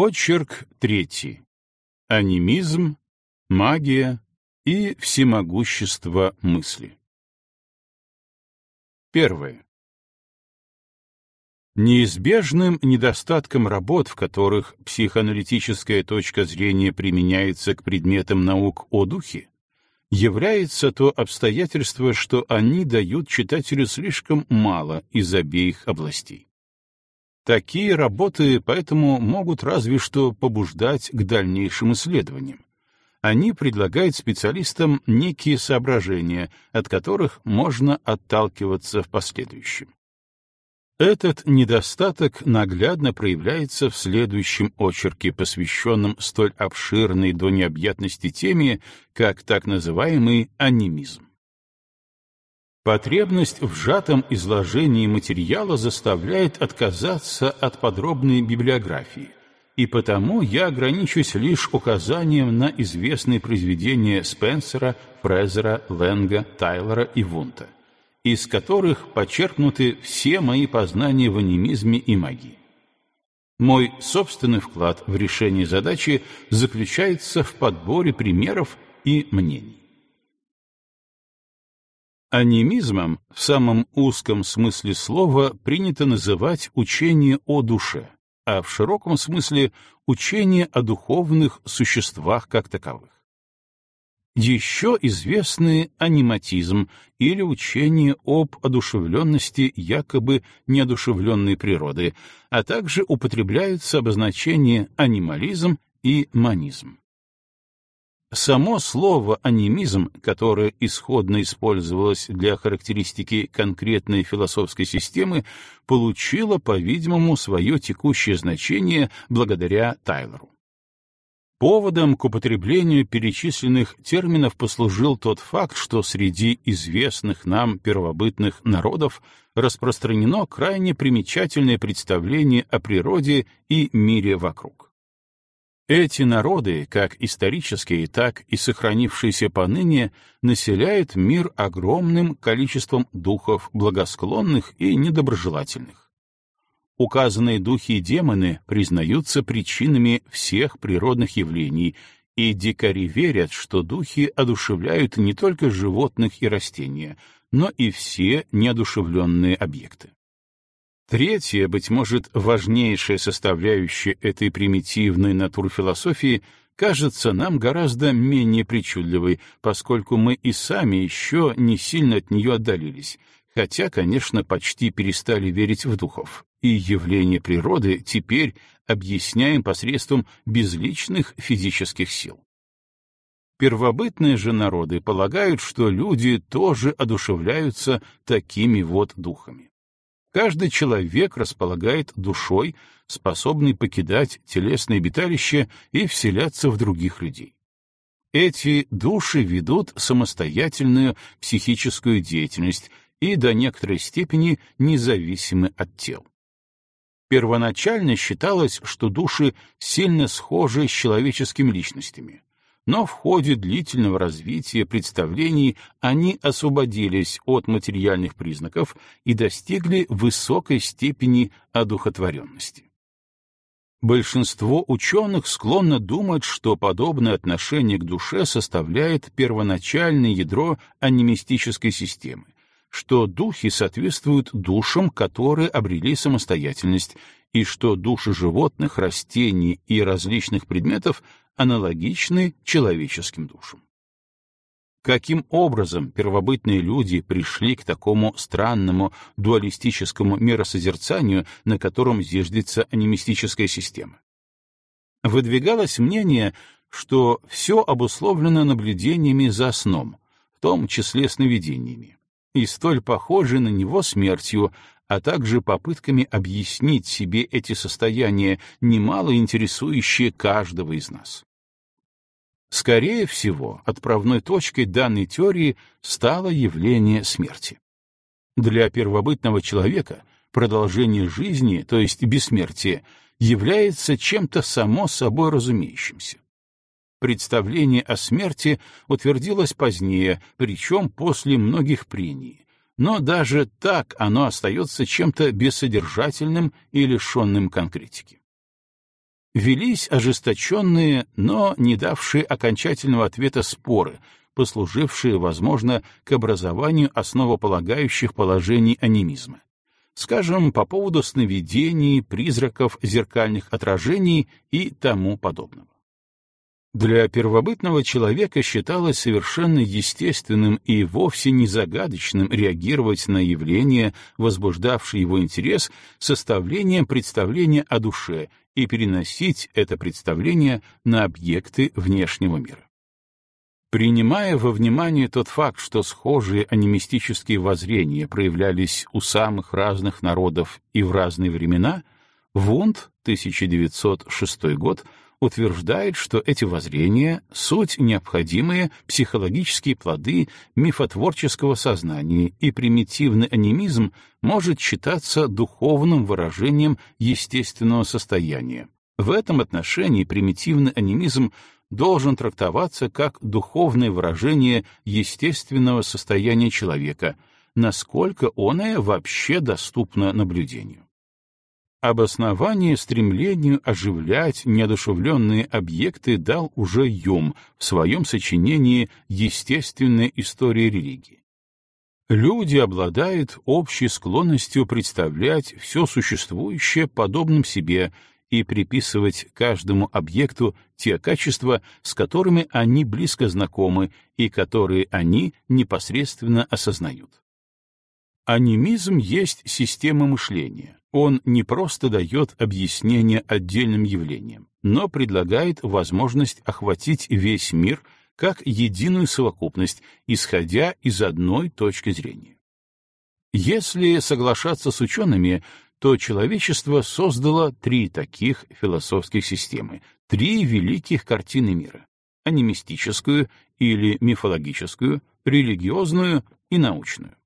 Очерк третий. Анимизм, магия и всемогущество мысли. Первое. Неизбежным недостатком работ, в которых психоаналитическая точка зрения применяется к предметам наук о духе, является то обстоятельство, что они дают читателю слишком мало из обеих областей. Такие работы поэтому могут разве что побуждать к дальнейшим исследованиям. Они предлагают специалистам некие соображения, от которых можно отталкиваться в последующем. Этот недостаток наглядно проявляется в следующем очерке, посвященном столь обширной до необъятности теме, как так называемый анимизм. Потребность в сжатом изложении материала заставляет отказаться от подробной библиографии, и потому я ограничусь лишь указанием на известные произведения Спенсера, Фрезера, Ленга, Тайлора и Вунта из которых почерпнуты все мои познания в анимизме и магии. Мой собственный вклад в решение задачи заключается в подборе примеров и мнений. Анимизмом в самом узком смысле слова принято называть учение о душе, а в широком смысле — учение о духовных существах как таковых. Еще известны аниматизм или учение об одушевленности якобы неодушевленной природы, а также употребляются обозначения анимализм и манизм. Само слово «анимизм», которое исходно использовалось для характеристики конкретной философской системы, получило, по-видимому, свое текущее значение благодаря Тайлору. Поводом к употреблению перечисленных терминов послужил тот факт, что среди известных нам первобытных народов распространено крайне примечательное представление о природе и мире вокруг. Эти народы, как исторические, так и сохранившиеся поныне, населяют мир огромным количеством духов благосклонных и недоброжелательных. Указанные духи и демоны признаются причинами всех природных явлений, и дикари верят, что духи одушевляют не только животных и растения, но и все неодушевленные объекты. Третья, быть может, важнейшая составляющая этой примитивной натурфилософии кажется нам гораздо менее причудливой, поскольку мы и сами еще не сильно от нее отдалились, хотя, конечно, почти перестали верить в духов, и явления природы теперь объясняем посредством безличных физических сил. Первобытные же народы полагают, что люди тоже одушевляются такими вот духами. Каждый человек располагает душой, способной покидать телесное обиталище и вселяться в других людей. Эти души ведут самостоятельную психическую деятельность и до некоторой степени независимы от тел. Первоначально считалось, что души сильно схожи с человеческими личностями, но в ходе длительного развития представлений они освободились от материальных признаков и достигли высокой степени одухотворенности. Большинство ученых склонно думать, что подобное отношение к душе составляет первоначальное ядро анимистической системы, что духи соответствуют душам, которые обрели самостоятельность, и что души животных, растений и различных предметов аналогичны человеческим душам. Каким образом первобытные люди пришли к такому странному дуалистическому миросозерцанию, на котором зиждется анимистическая система? Выдвигалось мнение, что все обусловлено наблюдениями за сном, в том числе сновидениями и столь похожей на него смертью, а также попытками объяснить себе эти состояния, немало интересующие каждого из нас. Скорее всего, отправной точкой данной теории стало явление смерти. Для первобытного человека продолжение жизни, то есть бессмертие, является чем-то само собой разумеющимся. Представление о смерти утвердилось позднее, причем после многих прений, но даже так оно остается чем-то бессодержательным и лишенным конкретики. Велись ожесточенные, но не давшие окончательного ответа споры, послужившие, возможно, к образованию основополагающих положений анимизма. Скажем, по поводу сновидений, призраков, зеркальных отражений и тому подобного. Для первобытного человека считалось совершенно естественным и вовсе не загадочным реагировать на явления, возбуждавшие его интерес, составлением представления о душе и переносить это представление на объекты внешнего мира. Принимая во внимание тот факт, что схожие анимистические воззрения проявлялись у самых разных народов и в разные времена, Вунд, 1906 год, утверждает, что эти воззрения — суть необходимые психологические плоды мифотворческого сознания, и примитивный анимизм может считаться духовным выражением естественного состояния. В этом отношении примитивный анимизм должен трактоваться как духовное выражение естественного состояния человека, насколько оное вообще доступно наблюдению. Обоснование стремлению оживлять неодушевленные объекты дал уже Юм в своем сочинении «Естественная история религии». Люди обладают общей склонностью представлять все существующее подобным себе и приписывать каждому объекту те качества, с которыми они близко знакомы и которые они непосредственно осознают. Анимизм есть система мышления. Он не просто дает объяснение отдельным явлениям, но предлагает возможность охватить весь мир как единую совокупность, исходя из одной точки зрения. Если соглашаться с учеными, то человечество создало три таких философских системы, три великих картины мира — анимистическую или мифологическую, религиозную и научную.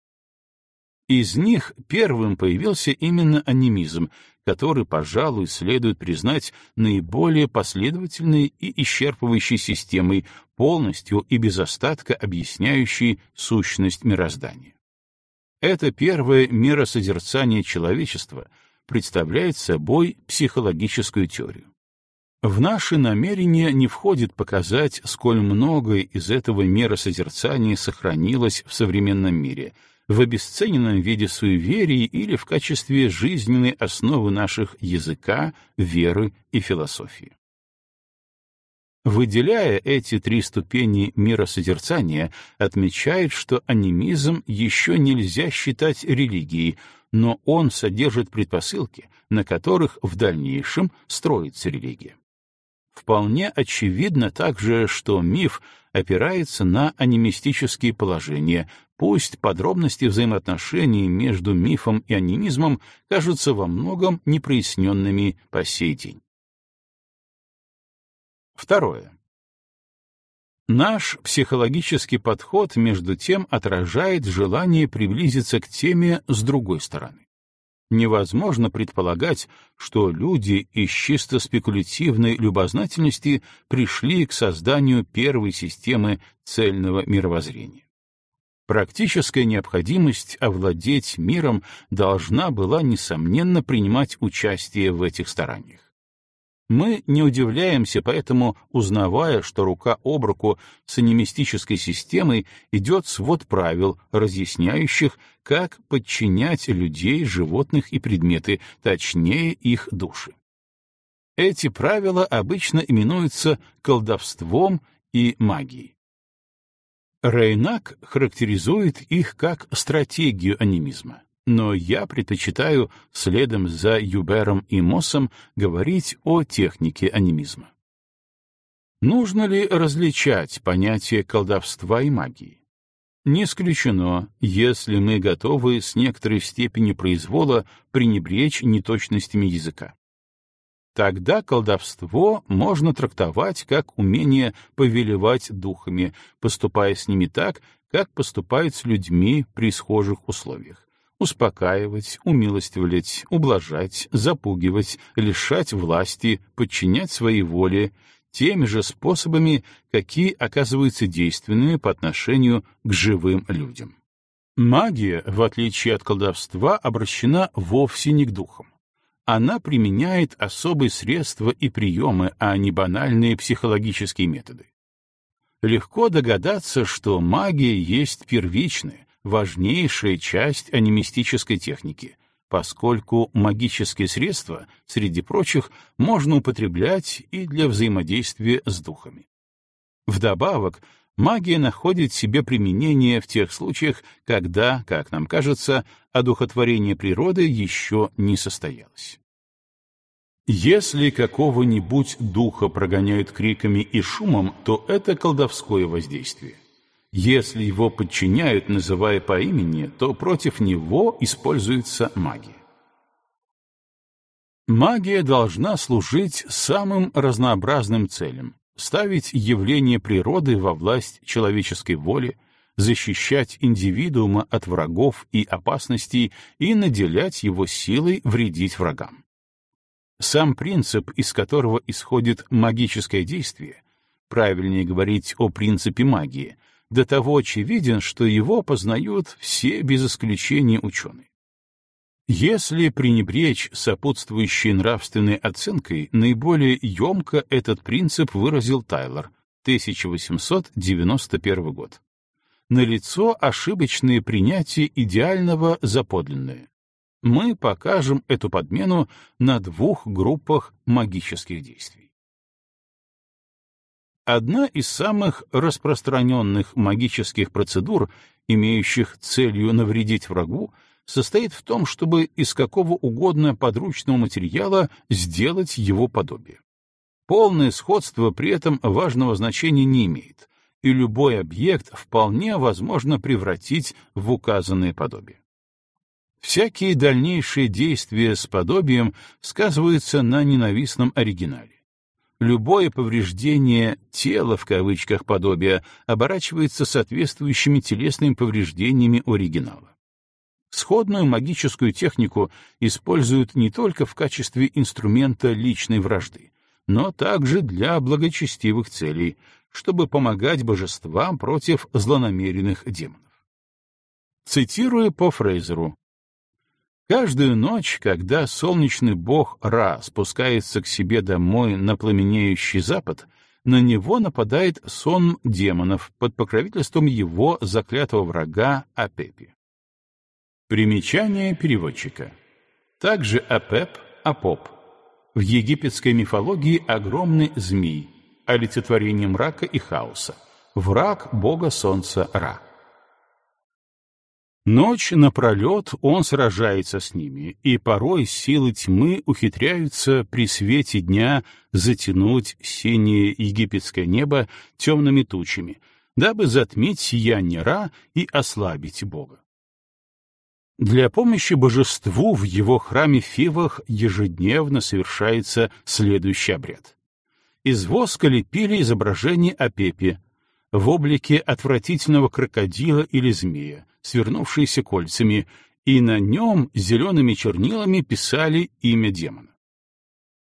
Из них первым появился именно анимизм, который, пожалуй, следует признать наиболее последовательной и исчерпывающей системой, полностью и без остатка объясняющей сущность мироздания. Это первое миросозерцание человечества представляет собой психологическую теорию. В наши намерения не входит показать, сколь многое из этого миросозерцания сохранилось в современном мире, в обесцененном виде суеверий или в качестве жизненной основы наших языка, веры и философии. Выделяя эти три ступени миросозерцания, отмечает, что анимизм еще нельзя считать религией, но он содержит предпосылки, на которых в дальнейшем строится религия. Вполне очевидно также, что миф опирается на анимистические положения, пусть подробности взаимоотношений между мифом и анимизмом кажутся во многом непроясненными по сей день. Второе. Наш психологический подход, между тем, отражает желание приблизиться к теме с другой стороны. Невозможно предполагать, что люди из чисто спекулятивной любознательности пришли к созданию первой системы цельного мировоззрения. Практическая необходимость овладеть миром должна была, несомненно, принимать участие в этих стараниях. Мы не удивляемся поэтому, узнавая, что рука об руку с анимистической системой идет свод правил, разъясняющих, как подчинять людей, животных и предметы, точнее их души. Эти правила обычно именуются колдовством и магией. Рейнак характеризует их как стратегию анимизма но я предпочитаю, следом за Юбером и Моссом, говорить о технике анимизма. Нужно ли различать понятие колдовства и магии? Не исключено, если мы готовы с некоторой степенью произвола пренебречь неточностями языка. Тогда колдовство можно трактовать как умение повелевать духами, поступая с ними так, как поступают с людьми при схожих условиях успокаивать, умилостивлять, ублажать, запугивать, лишать власти, подчинять своей воле теми же способами, какие оказываются действенными по отношению к живым людям. Магия, в отличие от колдовства, обращена вовсе не к духам. она применяет особые средства и приемы, а не банальные психологические методы. Легко догадаться, что магия есть первичная, важнейшая часть анимистической техники, поскольку магические средства, среди прочих, можно употреблять и для взаимодействия с духами. Вдобавок, магия находит себе применение в тех случаях, когда, как нам кажется, одухотворение природы еще не состоялось. Если какого-нибудь духа прогоняют криками и шумом, то это колдовское воздействие. Если его подчиняют, называя по имени, то против него используется магия. Магия должна служить самым разнообразным целям, ставить явление природы во власть человеческой воли, защищать индивидуума от врагов и опасностей и наделять его силой вредить врагам. Сам принцип, из которого исходит магическое действие, правильнее говорить о принципе магии, до того очевиден, что его познают все без исключения ученые. Если пренебречь сопутствующей нравственной оценкой, наиболее емко этот принцип выразил Тайлор, 1891 год. Налицо ошибочное принятие идеального за подлинное. Мы покажем эту подмену на двух группах магических действий. Одна из самых распространенных магических процедур, имеющих целью навредить врагу, состоит в том, чтобы из какого угодно подручного материала сделать его подобие. Полное сходство при этом важного значения не имеет, и любой объект вполне возможно превратить в указанное подобие. Всякие дальнейшие действия с подобием сказываются на ненавистном оригинале. Любое повреждение «тела» в кавычках подобия оборачивается соответствующими телесными повреждениями оригинала. Сходную магическую технику используют не только в качестве инструмента личной вражды, но также для благочестивых целей, чтобы помогать божествам против злонамеренных демонов. Цитируя по Фрейзеру, Каждую ночь, когда солнечный бог Ра спускается к себе домой на пламенеющий запад, на него нападает сон демонов под покровительством его заклятого врага Апепи. Примечание переводчика. Также Апеп — Апоп. В египетской мифологии огромный змей, олицетворение мрака и хаоса, враг бога солнца Ра. Ночь напролет он сражается с ними, и порой силы тьмы ухитряются при свете дня затянуть синее египетское небо темными тучами, дабы затмить сияние Ра и ослабить Бога. Для помощи божеству в его храме Фивах ежедневно совершается следующий обряд. Из воска лепили изображение Апепи в облике отвратительного крокодила или змея, свернувшиеся кольцами, и на нем зелеными чернилами писали имя демона.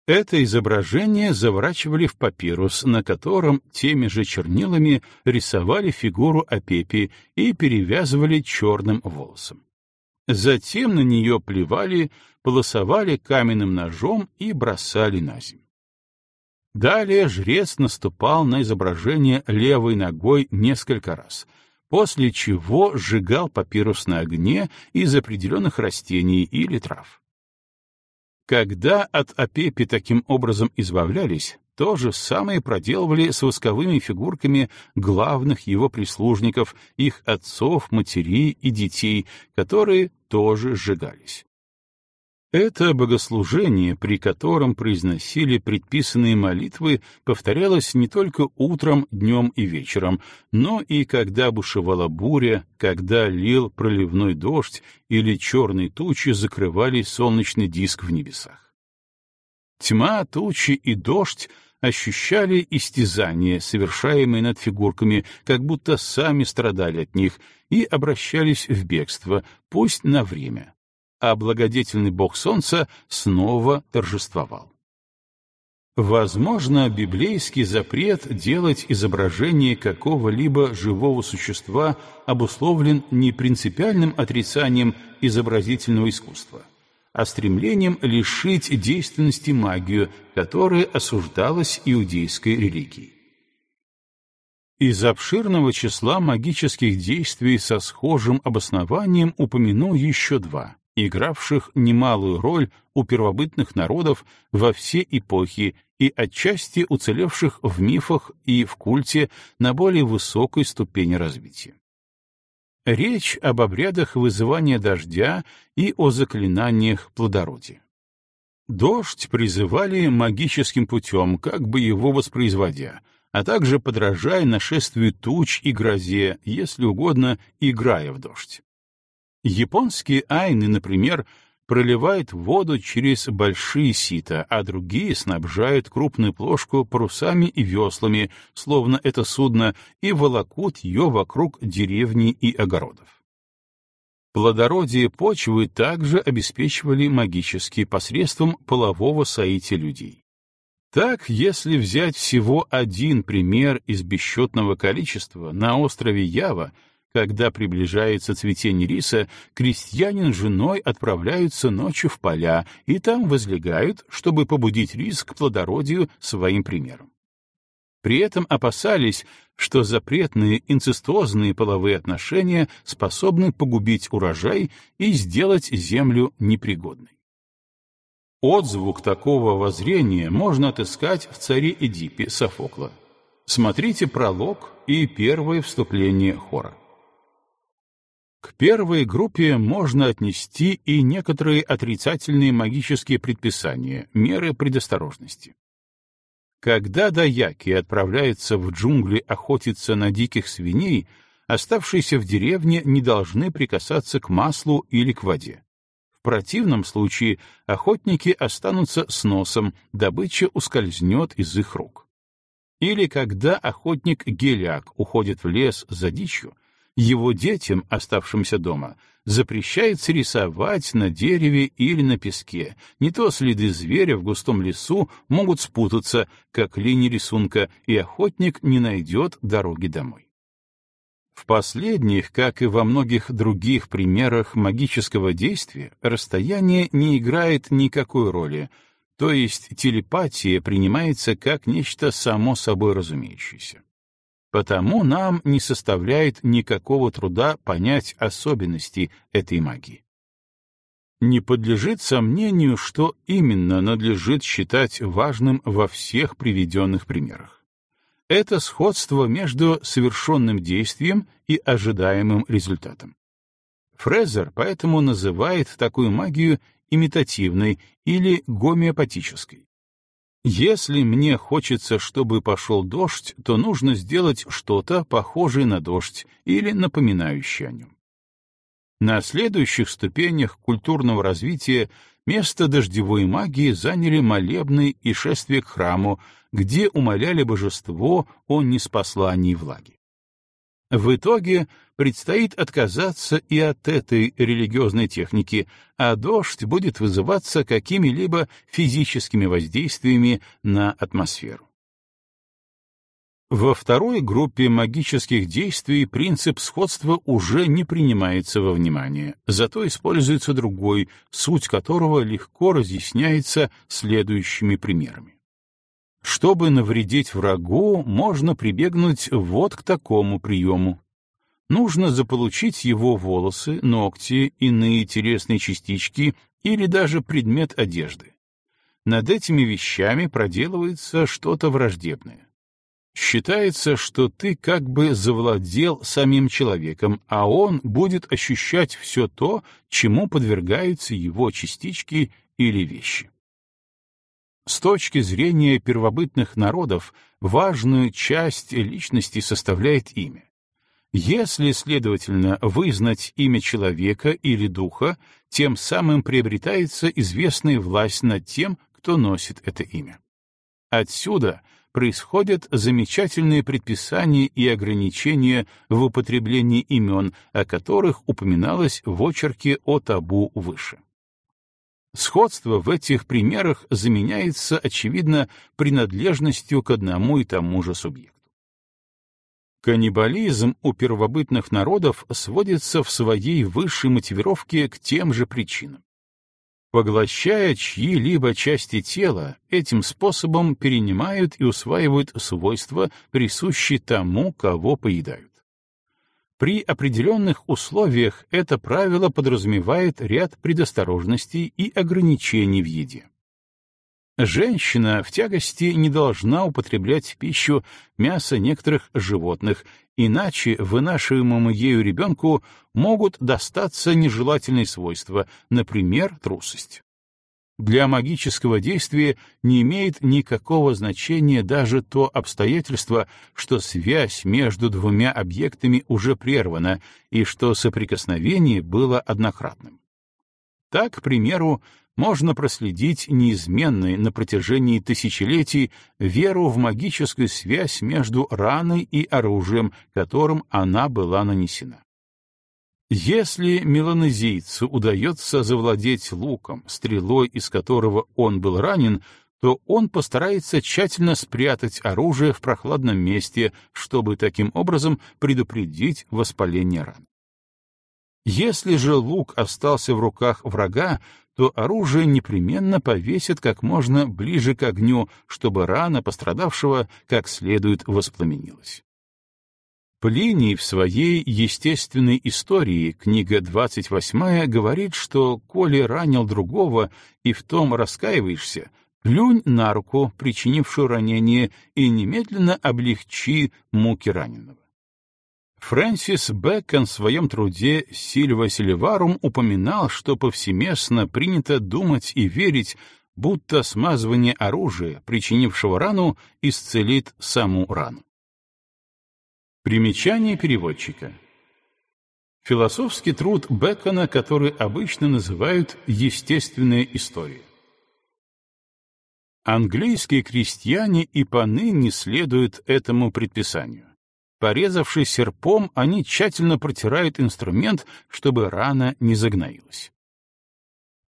Это изображение заворачивали в папирус, на котором теми же чернилами рисовали фигуру Апепи и перевязывали черным волосом. Затем на нее плевали, полосовали каменным ножом и бросали на землю. Далее жрец наступал на изображение левой ногой несколько раз, после чего сжигал папирус на огне из определенных растений или трав. Когда от Апепи таким образом избавлялись, то же самое проделывали с восковыми фигурками главных его прислужников, их отцов, матерей и детей, которые тоже сжигались. Это богослужение, при котором произносили предписанные молитвы, повторялось не только утром, днем и вечером, но и когда бушевала буря, когда лил проливной дождь или черные тучи закрывали солнечный диск в небесах. Тьма, тучи и дождь ощущали истязание, совершаемое над фигурками, как будто сами страдали от них, и обращались в бегство, пусть на время а благодетельный бог солнца снова торжествовал. Возможно, библейский запрет делать изображение какого-либо живого существа обусловлен не принципиальным отрицанием изобразительного искусства, а стремлением лишить действенности магию, которая осуждалась иудейской религией. Из обширного числа магических действий со схожим обоснованием упомяну еще два, игравших немалую роль у первобытных народов во все эпохи и отчасти уцелевших в мифах и в культе на более высокой ступени развития. Речь об обрядах вызывания дождя и о заклинаниях плодородия. Дождь призывали магическим путем, как бы его воспроизводя, а также подражая нашествию туч и грозе, если угодно, играя в дождь. Японские айны, например, проливают воду через большие сита, а другие снабжают крупную плошку парусами и веслами, словно это судно, и волокут ее вокруг деревни и огородов. Плодородие почвы также обеспечивали магически посредством полового соития людей. Так, если взять всего один пример из бесчетного количества, на острове Ява, когда приближается цветение риса, крестьянин с женой отправляются ночью в поля и там возлегают, чтобы побудить рис к плодородию своим примером. При этом опасались, что запретные инцестуозные половые отношения способны погубить урожай и сделать землю непригодной. Отзвук такого воззрения можно отыскать в царе Эдипе Софокла. Смотрите пролог и первое вступление хора. К первой группе можно отнести и некоторые отрицательные магические предписания, меры предосторожности. Когда даяки отправляются в джунгли охотиться на диких свиней, оставшиеся в деревне не должны прикасаться к маслу или к воде. В противном случае охотники останутся с носом, добыча ускользнет из их рук. Или когда охотник-геляк уходит в лес за дичью, его детям, оставшимся дома, запрещается рисовать на дереве или на песке. Не то следы зверя в густом лесу могут спутаться, как линии рисунка, и охотник не найдет дороги домой. В последних, как и во многих других примерах магического действия, расстояние не играет никакой роли, то есть телепатия принимается как нечто само собой разумеющееся. Потому нам не составляет никакого труда понять особенности этой магии. Не подлежит сомнению, что именно надлежит считать важным во всех приведенных примерах это сходство между совершенным действием и ожидаемым результатом. Фрезер поэтому называет такую магию имитативной или гомеопатической. Если мне хочется, чтобы пошел дождь, то нужно сделать что-то похожее на дождь или напоминающее о нем. На следующих ступенях культурного развития место дождевой магии заняли молебны и шествие к храму, где умоляли божество о неспослании влаги. В итоге предстоит отказаться и от этой религиозной техники, а дождь будет вызываться какими-либо физическими воздействиями на атмосферу. Во второй группе магических действий принцип сходства уже не принимается во внимание, зато используется другой, суть которого легко разъясняется следующими примерами. Чтобы навредить врагу, можно прибегнуть вот к такому приему. Нужно заполучить его волосы, ногти, иные телесные частички или даже предмет одежды. Над этими вещами проделывается что-то враждебное. Считается, что ты как бы завладел самим человеком, а он будет ощущать все то, чему подвергаются его частички или вещи. С точки зрения первобытных народов, важную часть личности составляет имя. Если, следовательно, вызнать имя человека или духа, тем самым приобретается известная власть над тем, кто носит это имя. Отсюда происходят замечательные предписания и ограничения в употреблении имен, о которых упоминалось в очерке о табу выше. Сходство в этих примерах заменяется, очевидно, принадлежностью к одному и тому же субъекту. Каннибализм у первобытных народов сводится в своей высшей мотивировке к тем же причинам. Поглощая чьи-либо части тела, этим способом перенимают и усваивают свойства, присущие тому, кого поедают. При определенных условиях это правило подразумевает ряд предосторожностей и ограничений в еде. Женщина в тягости не должна употреблять в пищу мясо некоторых животных, иначе вынашиваемому ею ребенку могут достаться нежелательные свойства, например, трусость. Для магического действия не имеет никакого значения даже то обстоятельство, что связь между двумя объектами уже прервана и что соприкосновение было однократным. Так, к примеру, можно проследить неизменной на протяжении тысячелетий веру в магическую связь между раной и оружием, которым она была нанесена. Если меланезийцу удается завладеть луком, стрелой из которого он был ранен, то он постарается тщательно спрятать оружие в прохладном месте, чтобы таким образом предупредить воспаление ран. Если же лук остался в руках врага, то оружие непременно повесит как можно ближе к огню, чтобы рана пострадавшего как следует воспламенилась. Плиний в своей естественной истории, книга 28, говорит, что коли ранил другого и в том раскаиваешься, плюнь на руку, причинившую ранение, и немедленно облегчи муки раненого. Фрэнсис Бэкон в своем труде «Сильва Сильварум» упоминал, что повсеместно принято думать и верить, будто смазывание оружия, причинившего рану, исцелит саму рану. Примечание переводчика. Философский труд Бекона, который обычно называют «естественная история». Английские крестьяне и поныне следуют этому предписанию. Порезавшись серпом, они тщательно протирают инструмент, чтобы рана не загноилась.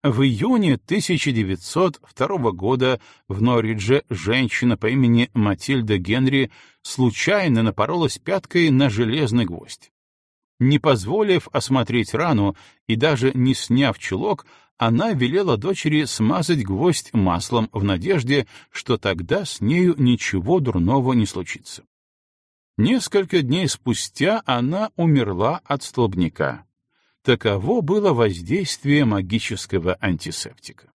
В июне 1902 года в Норридже женщина по имени Матильда Генри случайно напоролась пяткой на железный гвоздь. Не позволив осмотреть рану и даже не сняв чулок, она велела дочери смазать гвоздь маслом в надежде, что тогда с нею ничего дурного не случится. Несколько дней спустя она умерла от столбняка. Таково было воздействие магического антисептика.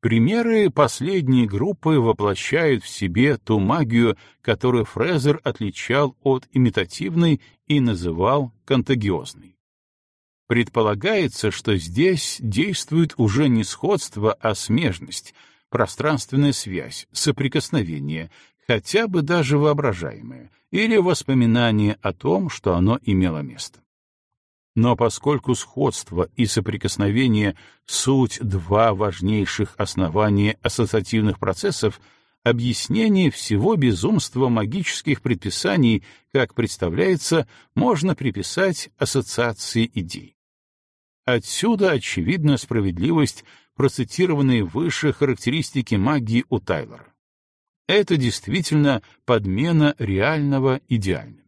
Примеры последней группы воплощают в себе ту магию, которую Фрезер отличал от имитативной и называл контагиозной. Предполагается, что здесь действует уже не сходство, а смежность, пространственная связь, соприкосновение, хотя бы даже воображаемое, или воспоминание о том, что оно имело место. Но поскольку сходство и соприкосновение — суть два важнейших основания ассоциативных процессов, объяснение всего безумства магических предписаний, как представляется, можно приписать ассоциации идей. Отсюда очевидна справедливость процитированной выше характеристики магии у Тайлора. Это действительно подмена реального идеальным.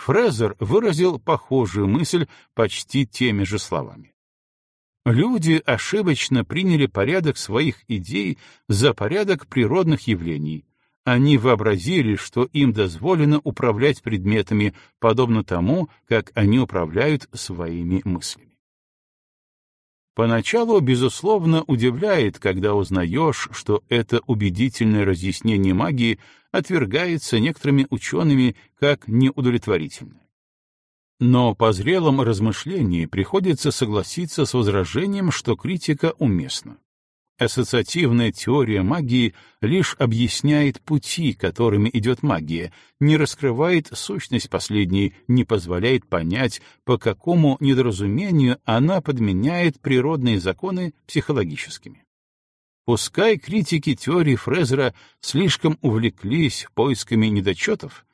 Фрезер выразил похожую мысль почти теми же словами. Люди ошибочно приняли порядок своих идей за порядок природных явлений. Они вообразили, что им дозволено управлять предметами, подобно тому, как они управляют своими мыслями. Поначалу, безусловно, удивляет, когда узнаешь, что это убедительное разъяснение магии отвергается некоторыми учеными как неудовлетворительное. Но по зрелом размышлении приходится согласиться с возражением, что критика уместна. Ассоциативная теория магии лишь объясняет пути, которыми идет магия, не раскрывает сущность последней, не позволяет понять, по какому недоразумению она подменяет природные законы психологическими. Пускай критики теории Фрезера слишком увлеклись поисками недочетов,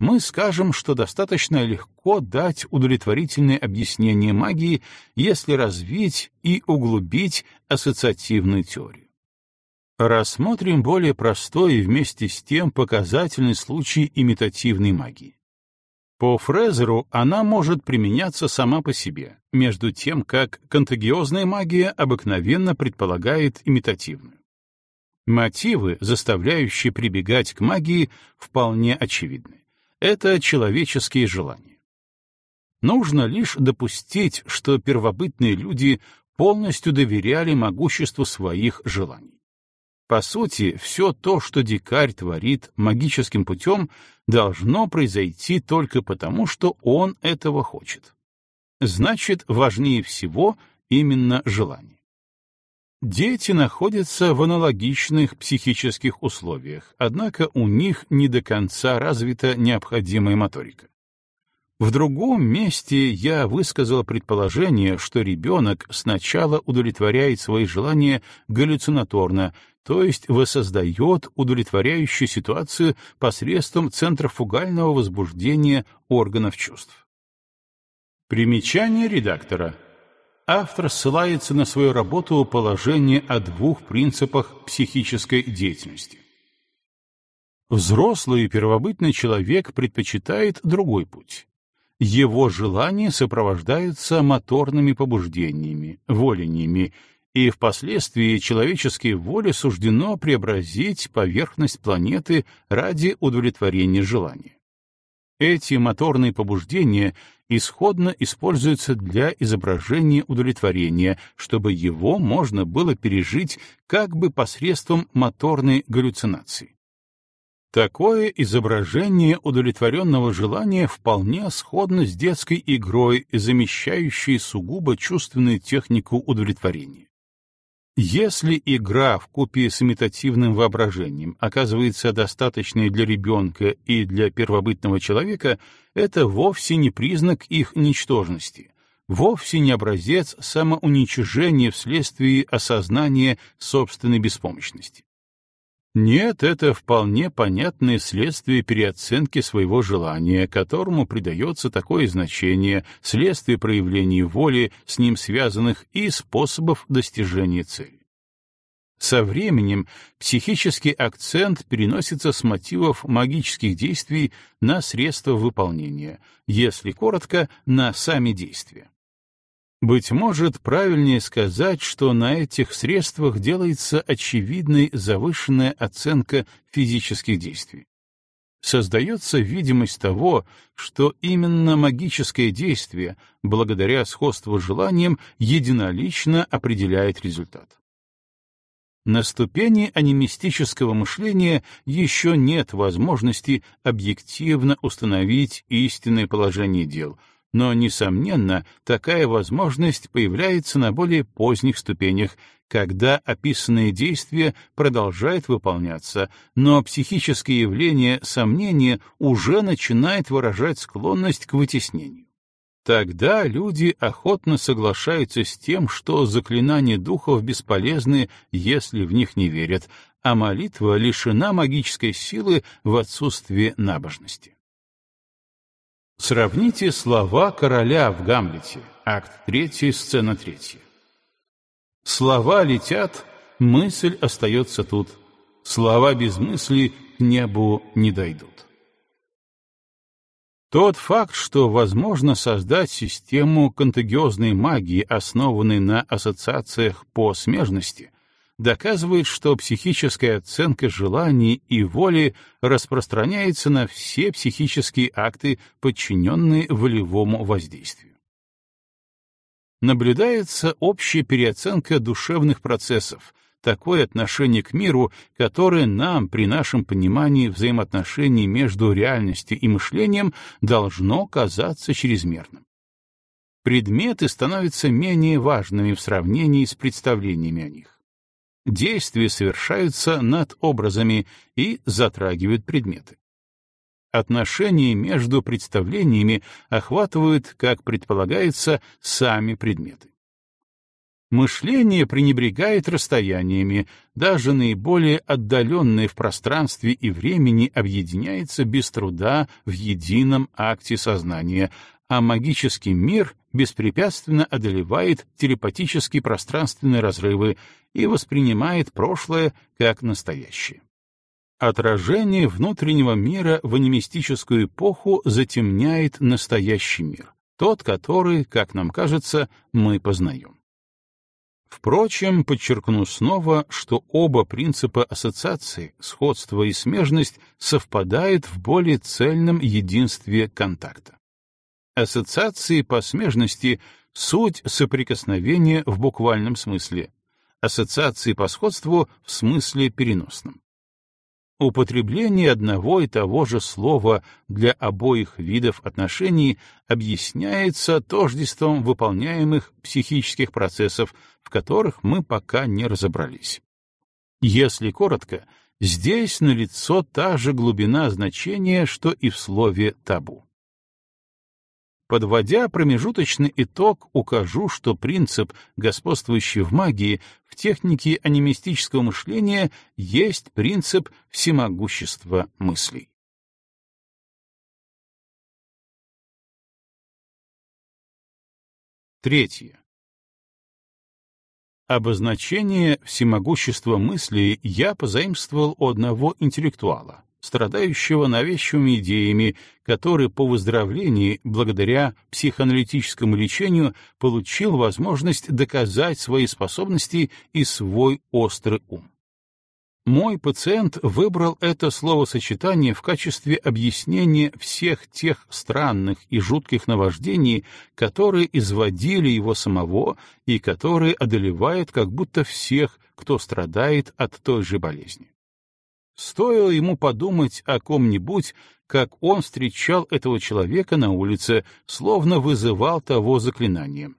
мы скажем, что достаточно легко дать удовлетворительное объяснение магии, если развить и углубить ассоциативную теорию. Рассмотрим более простой и вместе с тем показательный случай имитативной магии. По Фрезеру она может применяться сама по себе, между тем как контагиозная магия обыкновенно предполагает имитативную. Мотивы, заставляющие прибегать к магии, вполне очевидны. Это человеческие желания. Нужно лишь допустить, что первобытные люди полностью доверяли могуществу своих желаний. По сути, все то, что дикарь творит магическим путем, должно произойти только потому, что он этого хочет. Значит, важнее всего именно желание. Дети находятся в аналогичных психических условиях, однако у них не до конца развита необходимая моторика. В другом месте я высказал предположение, что ребенок сначала удовлетворяет свои желания галлюцинаторно, то есть воссоздает удовлетворяющую ситуацию посредством центрофугального возбуждения органов чувств. Примечание редактора. Автор ссылается на свою работу «Положение о двух принципах психической деятельности». Взрослый первобытный человек предпочитает другой путь его желания сопровождаются моторными побуждениями, волениями, и впоследствии человеческой воле суждено преобразить поверхность планеты ради удовлетворения желания. Эти моторные побуждения исходно используются для изображения удовлетворения, чтобы его можно было пережить как бы посредством моторной галлюцинации. Такое изображение удовлетворенного желания вполне сходно с детской игрой, замещающей сугубо чувственную технику удовлетворения. Если игра в купе с имитативным воображением оказывается достаточной для ребенка и для первобытного человека, это вовсе не признак их ничтожности, вовсе не образец самоуничижения вследствие осознания собственной беспомощности. Нет, это вполне понятное следствие переоценки своего желания, которому придается такое значение, следствие проявлений воли, с ним связанных и способов достижения цели. Со временем психический акцент переносится с мотивов магических действий на средства выполнения, если коротко, на сами действия. Быть может, правильнее сказать, что на этих средствах делается очевидной завышенная оценка физических действий. Создается видимость того, что именно магическое действие, благодаря сходству с желанием, единолично определяет результат. На ступени анимистического мышления еще нет возможности объективно установить истинное положение дел — но, несомненно, такая возможность появляется на более поздних ступенях, когда описанные действия продолжают выполняться, но психическое явление сомнения уже начинает выражать склонность к вытеснению. Тогда люди охотно соглашаются с тем, что заклинания духов бесполезны, если в них не верят, а молитва лишена магической силы в отсутствии набожности. Сравните слова короля в Гамлете, акт 3, сцена 3. Слова летят, мысль остается тут. Слова без мысли к небу не дойдут. Тот факт, что возможно создать систему контагиозной магии, основанной на ассоциациях по смежности, доказывает, что психическая оценка желаний и воли распространяется на все психические акты, подчиненные волевому воздействию. Наблюдается общая переоценка душевных процессов, такое отношение к миру, которое нам при нашем понимании взаимоотношений между реальностью и мышлением должно казаться чрезмерным. Предметы становятся менее важными в сравнении с представлениями о них. Действия совершаются над образами и затрагивают предметы. Отношения между представлениями охватывают, как предполагается, сами предметы. Мышление пренебрегает расстояниями, даже наиболее отдаленное в пространстве и времени объединяется без труда в едином акте сознания, а магический мир беспрепятственно одолевает телепатические пространственные разрывы и воспринимает прошлое как настоящее. Отражение внутреннего мира в анимистическую эпоху затемняет настоящий мир, тот, который, как нам кажется, мы познаем. Впрочем, подчеркну снова, что оба принципа ассоциации, сходство и смежность, совпадают в более цельном единстве контакта. Ассоциации по смежности — суть соприкосновения в буквальном смысле, ассоциации по сходству в смысле переносном. Употребление одного и того же слова для обоих видов отношений объясняется тождеством выполняемых психических процессов, в которых мы пока не разобрались. Если коротко, здесь налицо та же глубина значения, что и в слове «табу». Подводя промежуточный итог, укажу, что принцип, господствующий в магии, в технике анимистического мышления, есть принцип всемогущества мыслей. Третье. Обозначение всемогущества мыслей я позаимствовал у одного интеллектуала, страдающего навязчивыми идеями, который по выздоровлении, благодаря психоаналитическому лечению, получил возможность доказать свои способности и свой острый ум. Мой пациент выбрал это словосочетание в качестве объяснения всех тех странных и жутких наваждений, которые изводили его самого и которые одолевают как будто всех, кто страдает от той же болезни. Стоило ему подумать о ком-нибудь, как он встречал этого человека на улице, словно вызывал того заклинанием.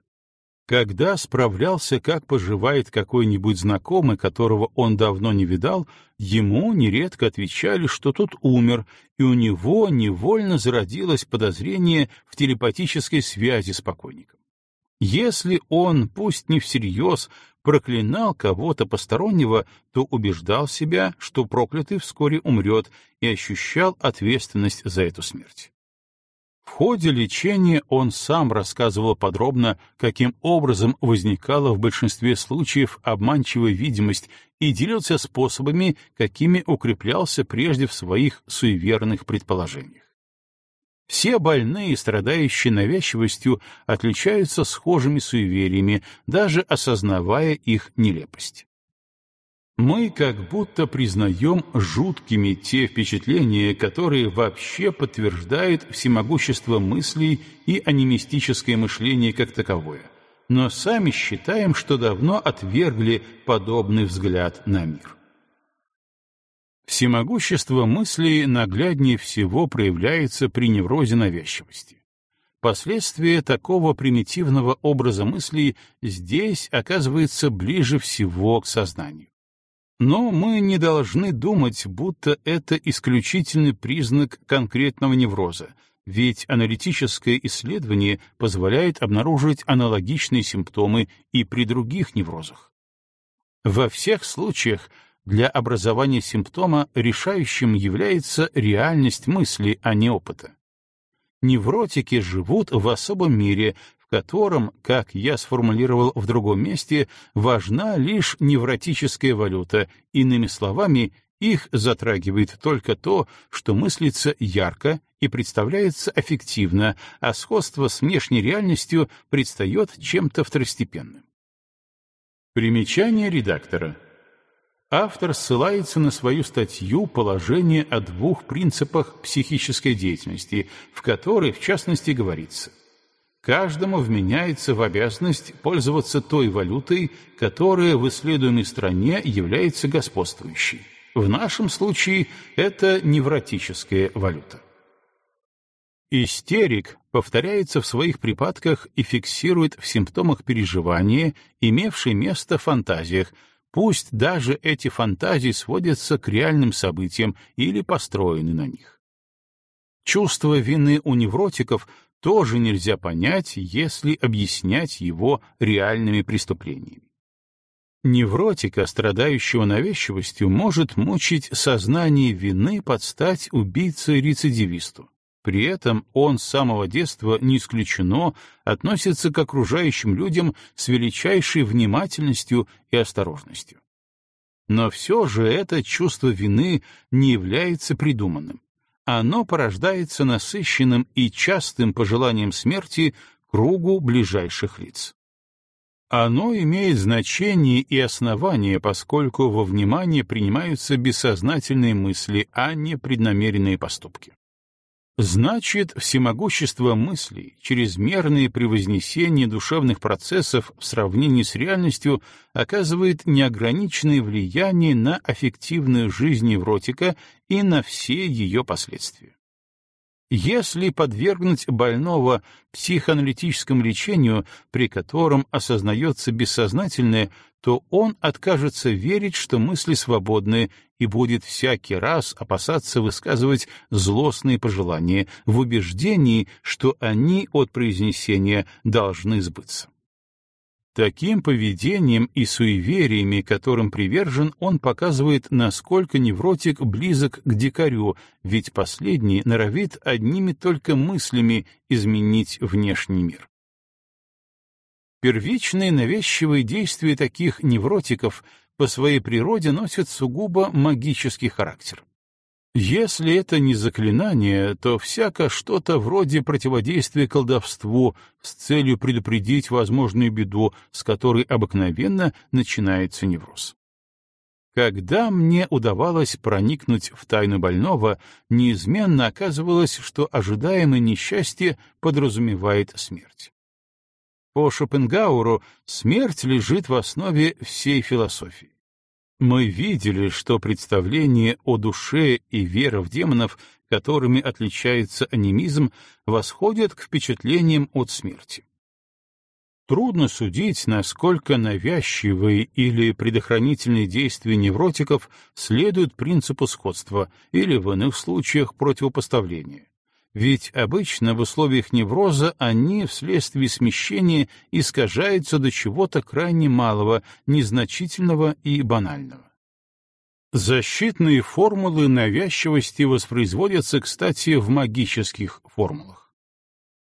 Когда справлялся, как поживает какой-нибудь знакомый, которого он давно не видал, ему нередко отвечали, что тот умер, и у него невольно зародилось подозрение в телепатической связи с покойником. Если он, пусть не всерьез, проклинал кого-то постороннего, то убеждал себя, что проклятый вскоре умрет, и ощущал ответственность за эту смерть. В ходе лечения он сам рассказывал подробно, каким образом возникала в большинстве случаев обманчивая видимость и делился способами, какими укреплялся прежде в своих суеверных предположениях. Все больные, страдающие навязчивостью, отличаются схожими суевериями, даже осознавая их нелепость. Мы как будто признаем жуткими те впечатления, которые вообще подтверждают всемогущество мыслей и анимистическое мышление как таковое, но сами считаем, что давно отвергли подобный взгляд на мир. Всемогущество мысли нагляднее всего проявляется при неврозе навязчивости. Последствия такого примитивного образа мыслей здесь оказывается ближе всего к сознанию. Но мы не должны думать, будто это исключительный признак конкретного невроза, ведь аналитическое исследование позволяет обнаружить аналогичные симптомы и при других неврозах. Во всех случаях для образования симптома решающим является реальность мысли, а не опыта. Невротики живут в особом мире, в котором, как я сформулировал в другом месте, важна лишь невротическая валюта, иными словами, их затрагивает только то, что мыслится ярко и представляется эффективно, а сходство с внешней реальностью предстает чем-то второстепенным. Примечание редактора. Автор ссылается на свою статью «Положение о двух принципах психической деятельности», в которой, в частности, говорится – каждому вменяется в обязанность пользоваться той валютой, которая в исследуемой стране является господствующей. В нашем случае это невротическая валюта. Истерик повторяется в своих припадках и фиксирует в симптомах переживания, имевшие место в фантазиях, пусть даже эти фантазии сводятся к реальным событиям или построены на них. Чувство вины у невротиков тоже нельзя понять, если объяснять его реальными преступлениями. Невротика, страдающего навязчивостью, может мучить сознание вины под стать убийце-рецидивисту. При этом он с самого детства, не исключено, относится к окружающим людям с величайшей внимательностью и осторожностью. Но все же это чувство вины не является придуманным. Оно порождается насыщенным и частым пожеланием смерти кругу ближайших лиц. Оно имеет значение и основание, поскольку во внимание принимаются бессознательные мысли, а не преднамеренные поступки. Значит, всемогущество мыслей, чрезмерное превознесение душевных процессов в сравнении с реальностью оказывает неограниченное влияние на аффективную жизнь невротика и на все ее последствия. Если подвергнуть больного психоаналитическому лечению, при котором осознается бессознательное, то он откажется верить, что мысли свободны, и будет всякий раз опасаться высказывать злостные пожелания в убеждении, что они от произнесения должны сбыться. Таким поведением и суевериями, которым привержен, он показывает, насколько невротик близок к дикарю, ведь последний норовит одними только мыслями изменить внешний мир. Первичные навязчивые действия таких невротиков по своей природе носят сугубо магический характер. Если это не заклинание, то всяко что-то вроде противодействия колдовству с целью предупредить возможную беду, с которой обыкновенно начинается невроз. Когда мне удавалось проникнуть в тайну больного, неизменно оказывалось, что ожидаемое несчастье подразумевает смерть. По Шопенгауру смерть лежит в основе всей философии. Мы видели, что представление о душе и вера в демонов, которыми отличается анимизм, восходят к впечатлениям от смерти. Трудно судить, насколько навязчивые или предохранительные действия невротиков следуют принципу сходства или в иных случаях противопоставления. Ведь обычно в условиях невроза они вследствие смещения искажаются до чего-то крайне малого, незначительного и банального. Защитные формулы навязчивости воспроизводятся, кстати, в магических формулах.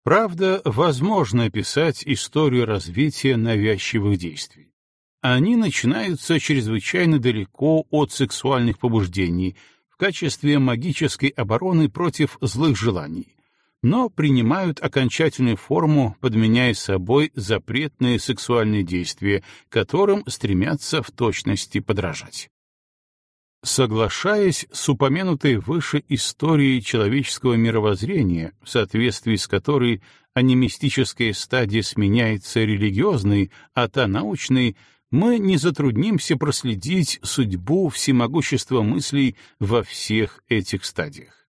Правда, возможно описать историю развития навязчивых действий. Они начинаются чрезвычайно далеко от сексуальных побуждений, качестве магической обороны против злых желаний, но принимают окончательную форму, подменяя собой запретные сексуальные действия, которым стремятся в точности подражать. Соглашаясь с упомянутой выше историей человеческого мировоззрения, в соответствии с которой анимистическая стадия сменяется религиозной, а та научной, мы не затруднимся проследить судьбу всемогущества мыслей во всех этих стадиях.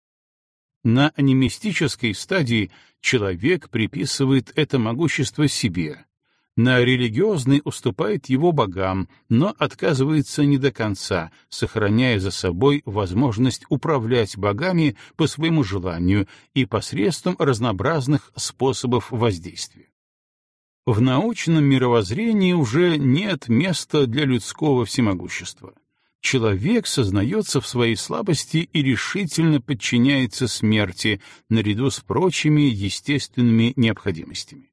На анимистической стадии человек приписывает это могущество себе, на религиозной уступает его богам, но отказывается не до конца, сохраняя за собой возможность управлять богами по своему желанию и посредством разнообразных способов воздействия. В научном мировоззрении уже нет места для людского всемогущества. Человек сознается в своей слабости и решительно подчиняется смерти наряду с прочими естественными необходимостями.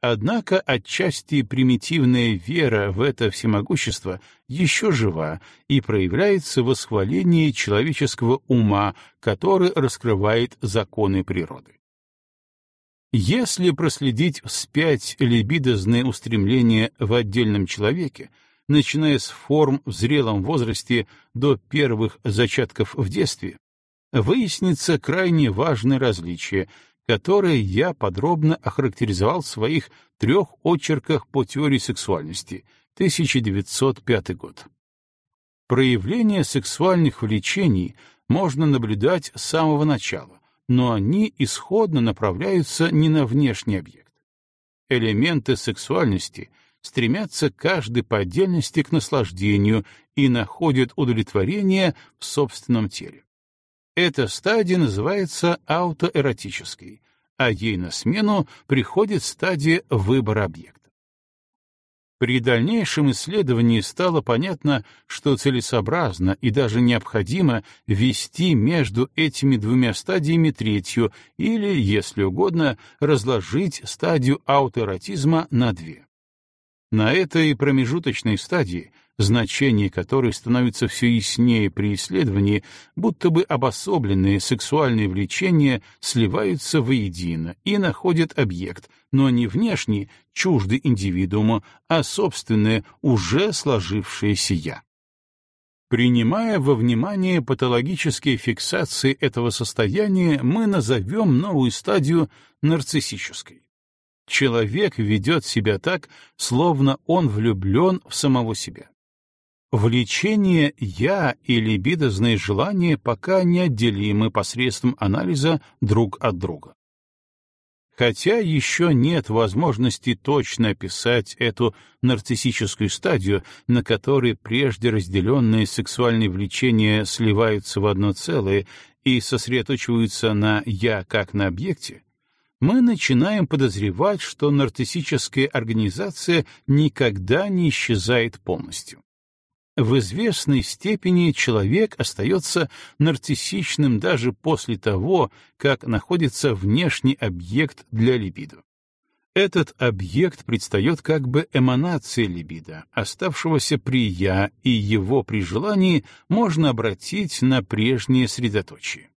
Однако отчасти примитивная вера в это всемогущество еще жива и проявляется в восхвалении человеческого ума, который раскрывает законы природы. Если проследить вспять либидозные устремления в отдельном человеке, начиная с форм в зрелом возрасте до первых зачатков в детстве, выяснится крайне важное различие, которое я подробно охарактеризовал в своих трех очерках по теории сексуальности, 1905 год. Проявление сексуальных влечений можно наблюдать с самого начала, но они исходно направляются не на внешний объект. Элементы сексуальности стремятся каждый по отдельности к наслаждению и находят удовлетворение в собственном теле. Эта стадия называется аутоэротической, а ей на смену приходит стадия выбора объекта. При дальнейшем исследовании стало понятно, что целесообразно и даже необходимо ввести между этими двумя стадиями третью или, если угодно, разложить стадию аутоэротизма на две. На этой промежуточной стадии значение которой становится все яснее при исследовании, будто бы обособленные сексуальные влечения сливаются воедино и находят объект, но не внешний, чуждый индивидууму, а собственное, уже сложившееся «я». Принимая во внимание патологические фиксации этого состояния, мы назовем новую стадию нарциссической. Человек ведет себя так, словно он влюблен в самого себя. Влечение «я» и либидозные желания пока неотделимы посредством анализа друг от друга. Хотя еще нет возможности точно описать эту нарциссическую стадию, на которой прежде разделенные сексуальные влечения сливаются в одно целое и сосредоточиваются на «я» как на объекте, мы начинаем подозревать, что нарциссическая организация никогда не исчезает полностью в известной степени человек остается нарциссичным даже после того, как находится внешний объект для либидо. Этот объект предстает как бы эманацией либидо, оставшегося при «я», и его при желании можно обратить на прежнее средоточие.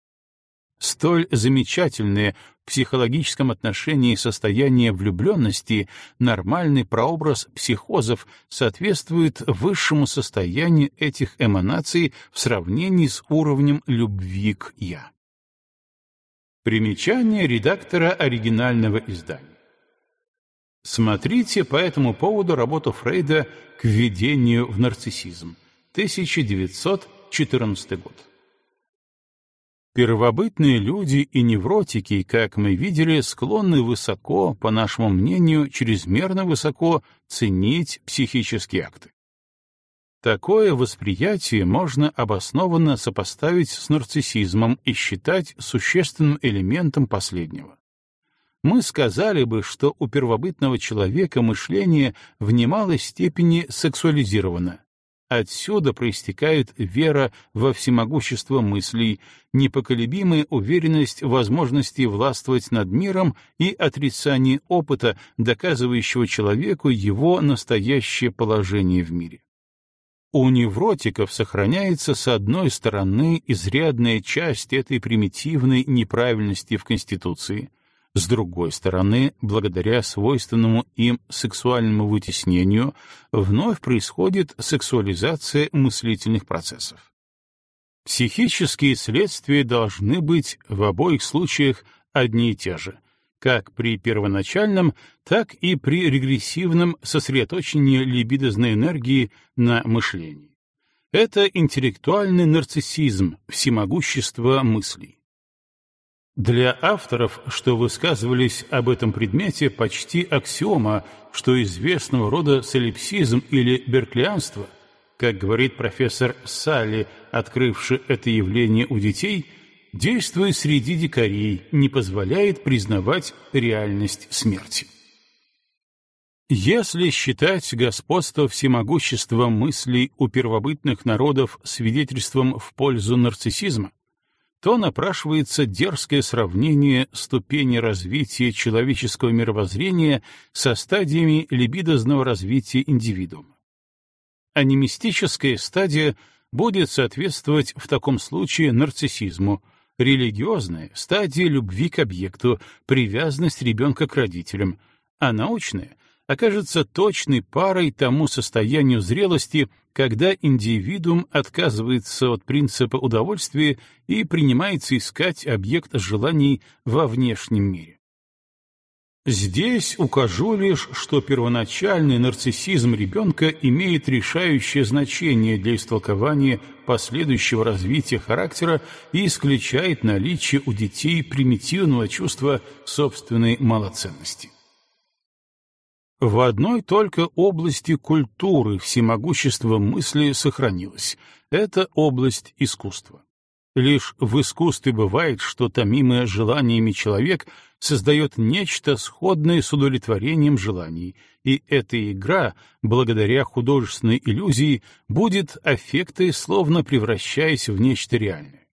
Столь замечательное в психологическом отношении состояние влюбленности, нормальный прообраз психозов соответствует высшему состоянию этих эманаций в сравнении с уровнем любви к «я». Примечание редактора оригинального издания. Смотрите по этому поводу работу Фрейда «К введению в нарциссизм», 1914 год. Первобытные люди и невротики, как мы видели, склонны высоко, по нашему мнению, чрезмерно высоко ценить психические акты. Такое восприятие можно обоснованно сопоставить с нарциссизмом и считать существенным элементом последнего. Мы сказали бы, что у первобытного человека мышление в немалой степени сексуализировано, Отсюда проистекает вера во всемогущество мыслей, непоколебимая уверенность в возможности властвовать над миром и отрицание опыта, доказывающего человеку его настоящее положение в мире. У невротиков сохраняется с одной стороны изрядная часть этой примитивной неправильности в Конституции — с другой стороны, благодаря свойственному им сексуальному вытеснению, вновь происходит сексуализация мыслительных процессов. Психические следствия должны быть в обоих случаях одни и те же, как при первоначальном, так и при регрессивном сосредоточении либидозной энергии на мышлении. Это интеллектуальный нарциссизм, всемогущество мыслей. Для авторов, что высказывались об этом предмете, почти аксиома, что известного рода солипсизм или берклианство, как говорит профессор Салли, открывший это явление у детей, действует среди дикарей, не позволяет признавать реальность смерти. Если считать господство всемогущества мыслей у первобытных народов свидетельством в пользу нарциссизма, то напрашивается дерзкое сравнение ступени развития человеческого мировоззрения со стадиями либидозного развития индивидуума. Анимистическая стадия будет соответствовать в таком случае нарциссизму, религиозная — стадия любви к объекту, привязанность ребенка к родителям, а научная окажется точной парой тому состоянию зрелости, когда индивидуум отказывается от принципа удовольствия и принимается искать объект желаний во внешнем мире. Здесь укажу лишь, что первоначальный нарциссизм ребенка имеет решающее значение для истолкования последующего развития характера и исключает наличие у детей примитивного чувства собственной малоценности. В одной только области культуры всемогущество мысли сохранилось. Это область искусства. Лишь в искусстве бывает, что томимое желаниями человек создает нечто сходное с удовлетворением желаний, и эта игра, благодаря художественной иллюзии, будет аффекты, словно превращаясь в нечто реальное.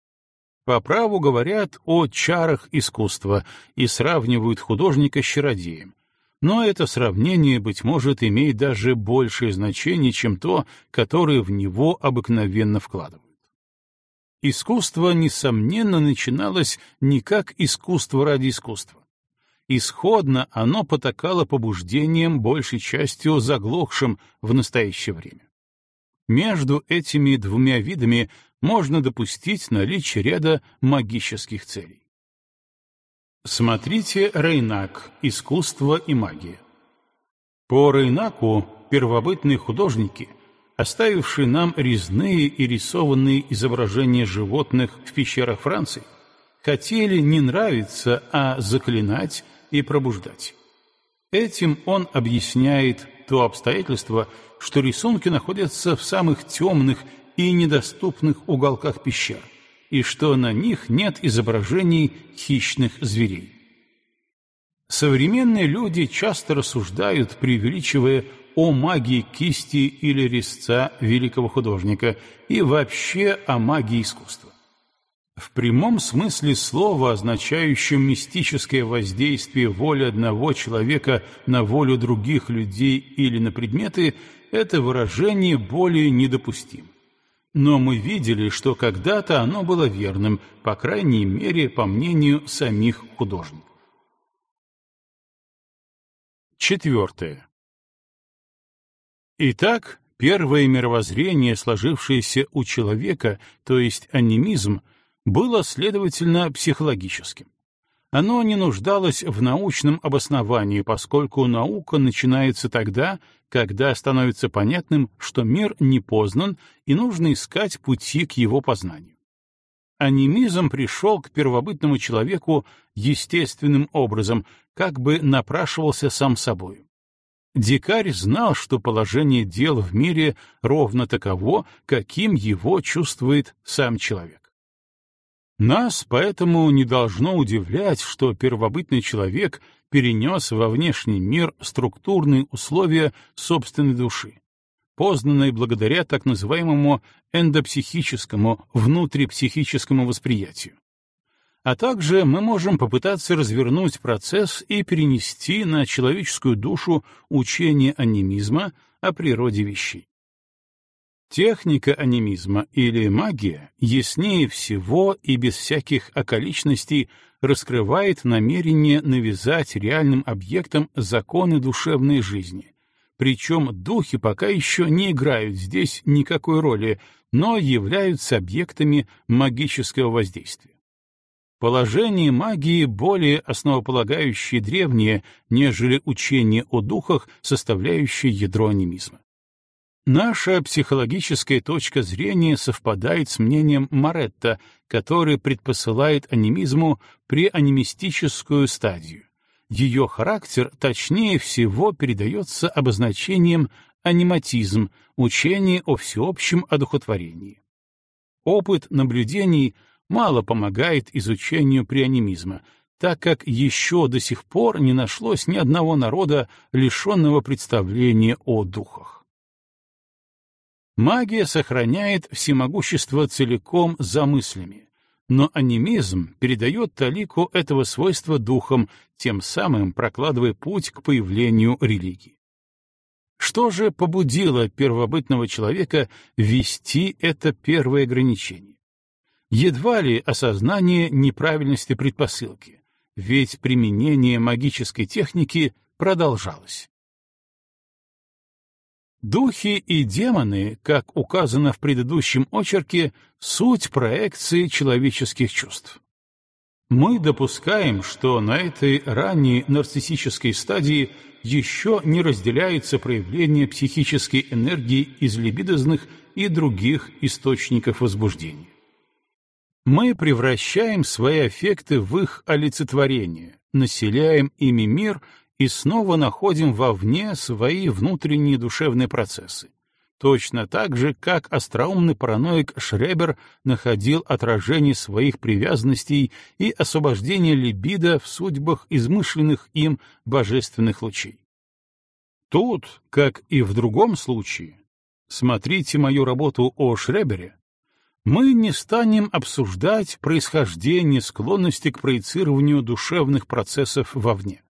По праву говорят о чарах искусства и сравнивают художника с чародеем, но это сравнение, быть может, имеет даже большее значение, чем то, которое в него обыкновенно вкладывают. Искусство, несомненно, начиналось не как искусство ради искусства. Исходно оно потакало побуждением, большей частью заглохшим в настоящее время. Между этими двумя видами можно допустить наличие ряда магических целей. Смотрите Рейнак «Искусство и магия». По Рейнаку первобытные художники, оставившие нам резные и рисованные изображения животных в пещерах Франции, хотели не нравиться, а заклинать и пробуждать. Этим он объясняет то обстоятельство, что рисунки находятся в самых темных и недоступных уголках пещер — и что на них нет изображений хищных зверей. Современные люди часто рассуждают, преувеличивая о магии кисти или резца великого художника и вообще о магии искусства. В прямом смысле слова, означающем мистическое воздействие воли одного человека на волю других людей или на предметы, это выражение более недопустимо но мы видели, что когда-то оно было верным, по крайней мере, по мнению самих художников. Четвертое. Итак, первое мировоззрение, сложившееся у человека, то есть анимизм, было, следовательно, психологическим. Оно не нуждалось в научном обосновании, поскольку наука начинается тогда, когда становится понятным, что мир не познан и нужно искать пути к его познанию. Анимизм пришел к первобытному человеку естественным образом, как бы напрашивался сам собою. Дикарь знал, что положение дел в мире ровно таково, каким его чувствует сам человек. Нас поэтому не должно удивлять, что первобытный человек перенес во внешний мир структурные условия собственной души, познанные благодаря так называемому эндопсихическому, внутрипсихическому восприятию. А также мы можем попытаться развернуть процесс и перенести на человеческую душу учение анимизма о природе вещей. Техника анимизма или магия яснее всего и без всяких околичностей раскрывает намерение навязать реальным объектам законы душевной жизни. Причем духи пока еще не играют здесь никакой роли, но являются объектами магического воздействия. Положение магии более основополагающее древнее, нежели учение о духах, составляющее ядро анимизма. Наша психологическая точка зрения совпадает с мнением Маретта, который предпосылает анимизму преанимистическую стадию. Ее характер точнее всего передается обозначением аниматизм, учение о всеобщем одухотворении. Опыт наблюдений мало помогает изучению преанимизма, так как еще до сих пор не нашлось ни одного народа, лишенного представления о духах. Магия сохраняет всемогущество целиком за мыслями, но анимизм передает талику этого свойства духом, тем самым прокладывая путь к появлению религии. Что же побудило первобытного человека ввести это первое ограничение? Едва ли осознание неправильности предпосылки, ведь применение магической техники продолжалось. Духи и демоны, как указано в предыдущем очерке, суть проекции человеческих чувств. Мы допускаем, что на этой ранней нарциссической стадии еще не разделяется проявление психической энергии из либидозных и других источников возбуждения. Мы превращаем свои аффекты в их олицетворение, населяем ими мир и снова находим вовне свои внутренние душевные процессы. Точно так же, как остроумный параноик Шребер находил отражение своих привязанностей и освобождение либидо в судьбах измышленных им божественных лучей. Тут, как и в другом случае, смотрите мою работу о Шребере, мы не станем обсуждать происхождение склонности к проецированию душевных процессов вовне.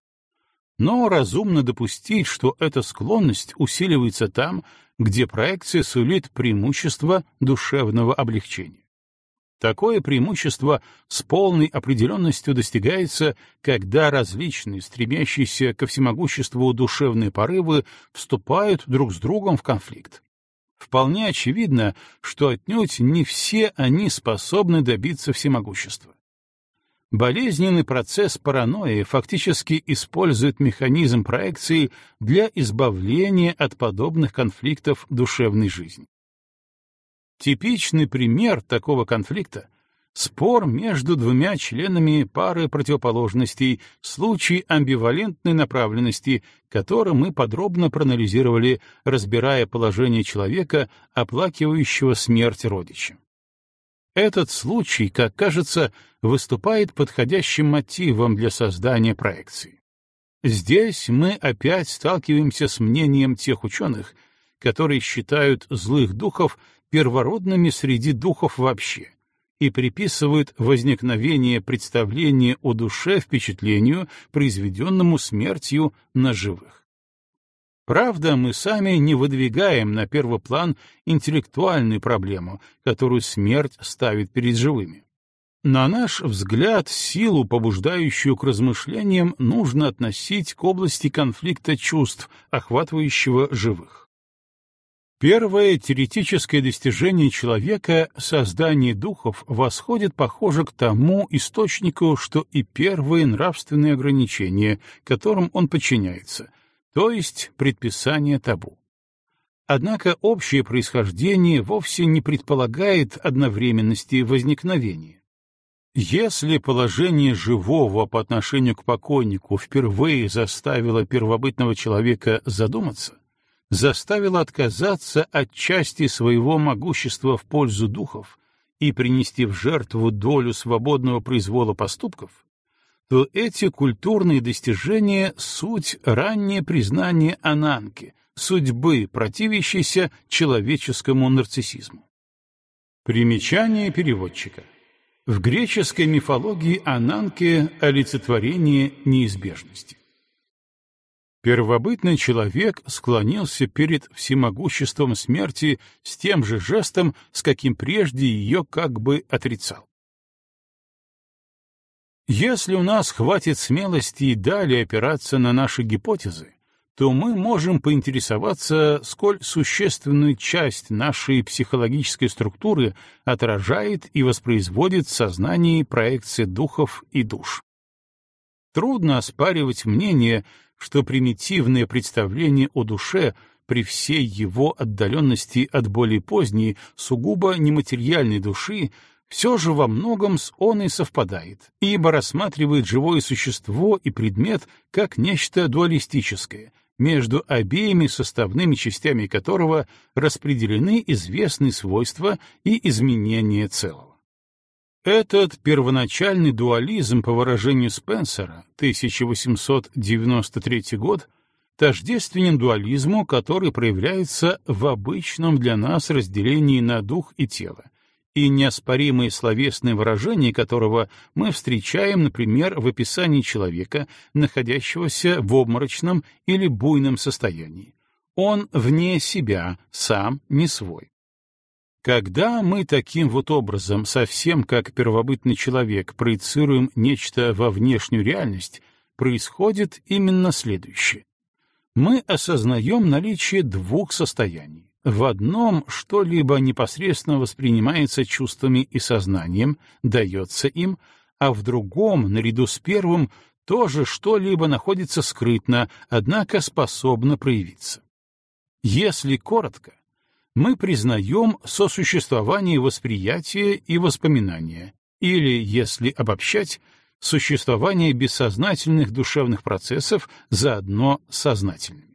Но разумно допустить, что эта склонность усиливается там, где проекция сулит преимущество душевного облегчения. Такое преимущество с полной определенностью достигается, когда различные, стремящиеся ко всемогуществу душевные порывы вступают друг с другом в конфликт. Вполне очевидно, что отнюдь не все они способны добиться всемогущества. Болезненный процесс паранойи фактически использует механизм проекции для избавления от подобных конфликтов душевной жизни. Типичный пример такого конфликта — спор между двумя членами пары противоположностей, случай амбивалентной направленности, который мы подробно проанализировали, разбирая положение человека, оплакивающего смерть родича. Этот случай, как кажется, выступает подходящим мотивом для создания проекции. Здесь мы опять сталкиваемся с мнением тех ученых, которые считают злых духов первородными среди духов вообще и приписывают возникновение представления о душе впечатлению, произведенному смертью на живых. Правда, мы сами не выдвигаем на первый план интеллектуальную проблему, которую смерть ставит перед живыми. На наш взгляд, силу, побуждающую к размышлениям, нужно относить к области конфликта чувств, охватывающего живых. Первое теоретическое достижение человека, создание духов, восходит, похоже, к тому источнику, что и первые нравственные ограничения, которым он подчиняется, то есть предписание табу. Однако общее происхождение вовсе не предполагает одновременности возникновения. Если положение живого по отношению к покойнику впервые заставило первобытного человека задуматься, заставило отказаться от части своего могущества в пользу духов и принести в жертву долю свободного произвола поступков, то эти культурные достижения — суть раннее признание Ананки, судьбы, противящейся человеческому нарциссизму. Примечание переводчика. В греческой мифологии Ананке — олицетворение неизбежности. Первобытный человек склонился перед всемогуществом смерти с тем же жестом, с каким прежде ее как бы отрицал. Если у нас хватит смелости и далее опираться на наши гипотезы, то мы можем поинтересоваться, сколь существенную часть нашей психологической структуры отражает и воспроизводит в сознании проекции духов и душ. Трудно оспаривать мнение, что примитивное представление о душе при всей его отдаленности от более поздней, сугубо нематериальной души все же во многом с он и совпадает, ибо рассматривает живое существо и предмет как нечто дуалистическое, между обеими составными частями которого распределены известные свойства и изменения целого. Этот первоначальный дуализм, по выражению Спенсера, 1893 год, тождественен дуализму, который проявляется в обычном для нас разделении на дух и тело, и неоспоримые словесные выражения которого мы встречаем, например, в описании человека, находящегося в обморочном или буйном состоянии. Он вне себя, сам не свой. Когда мы таким вот образом, совсем как первобытный человек, проецируем нечто во внешнюю реальность, происходит именно следующее. Мы осознаем наличие двух состояний в одном что-либо непосредственно воспринимается чувствами и сознанием, дается им, а в другом, наряду с первым, тоже что-либо находится скрытно, однако способно проявиться. Если коротко, мы признаем сосуществование восприятия и воспоминания, или, если обобщать, существование бессознательных душевных процессов заодно сознательными.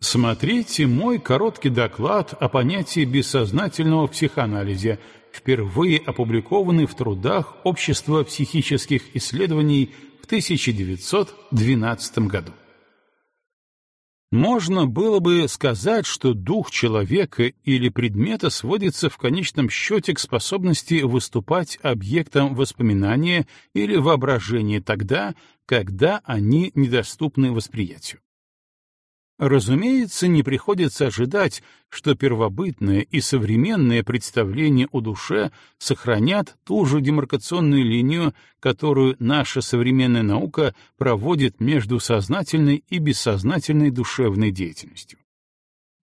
Смотрите мой короткий доклад о понятии бессознательного в психоанализе, впервые опубликованный в трудах Общества психических исследований в 1912 году. Можно было бы сказать, что дух человека или предмета сводится в конечном счете к способности выступать объектом воспоминания или воображения тогда, когда они недоступны восприятию. Разумеется, не приходится ожидать, что первобытное и современное представление о душе сохранят ту же демаркационную линию, которую наша современная наука проводит между сознательной и бессознательной душевной деятельностью.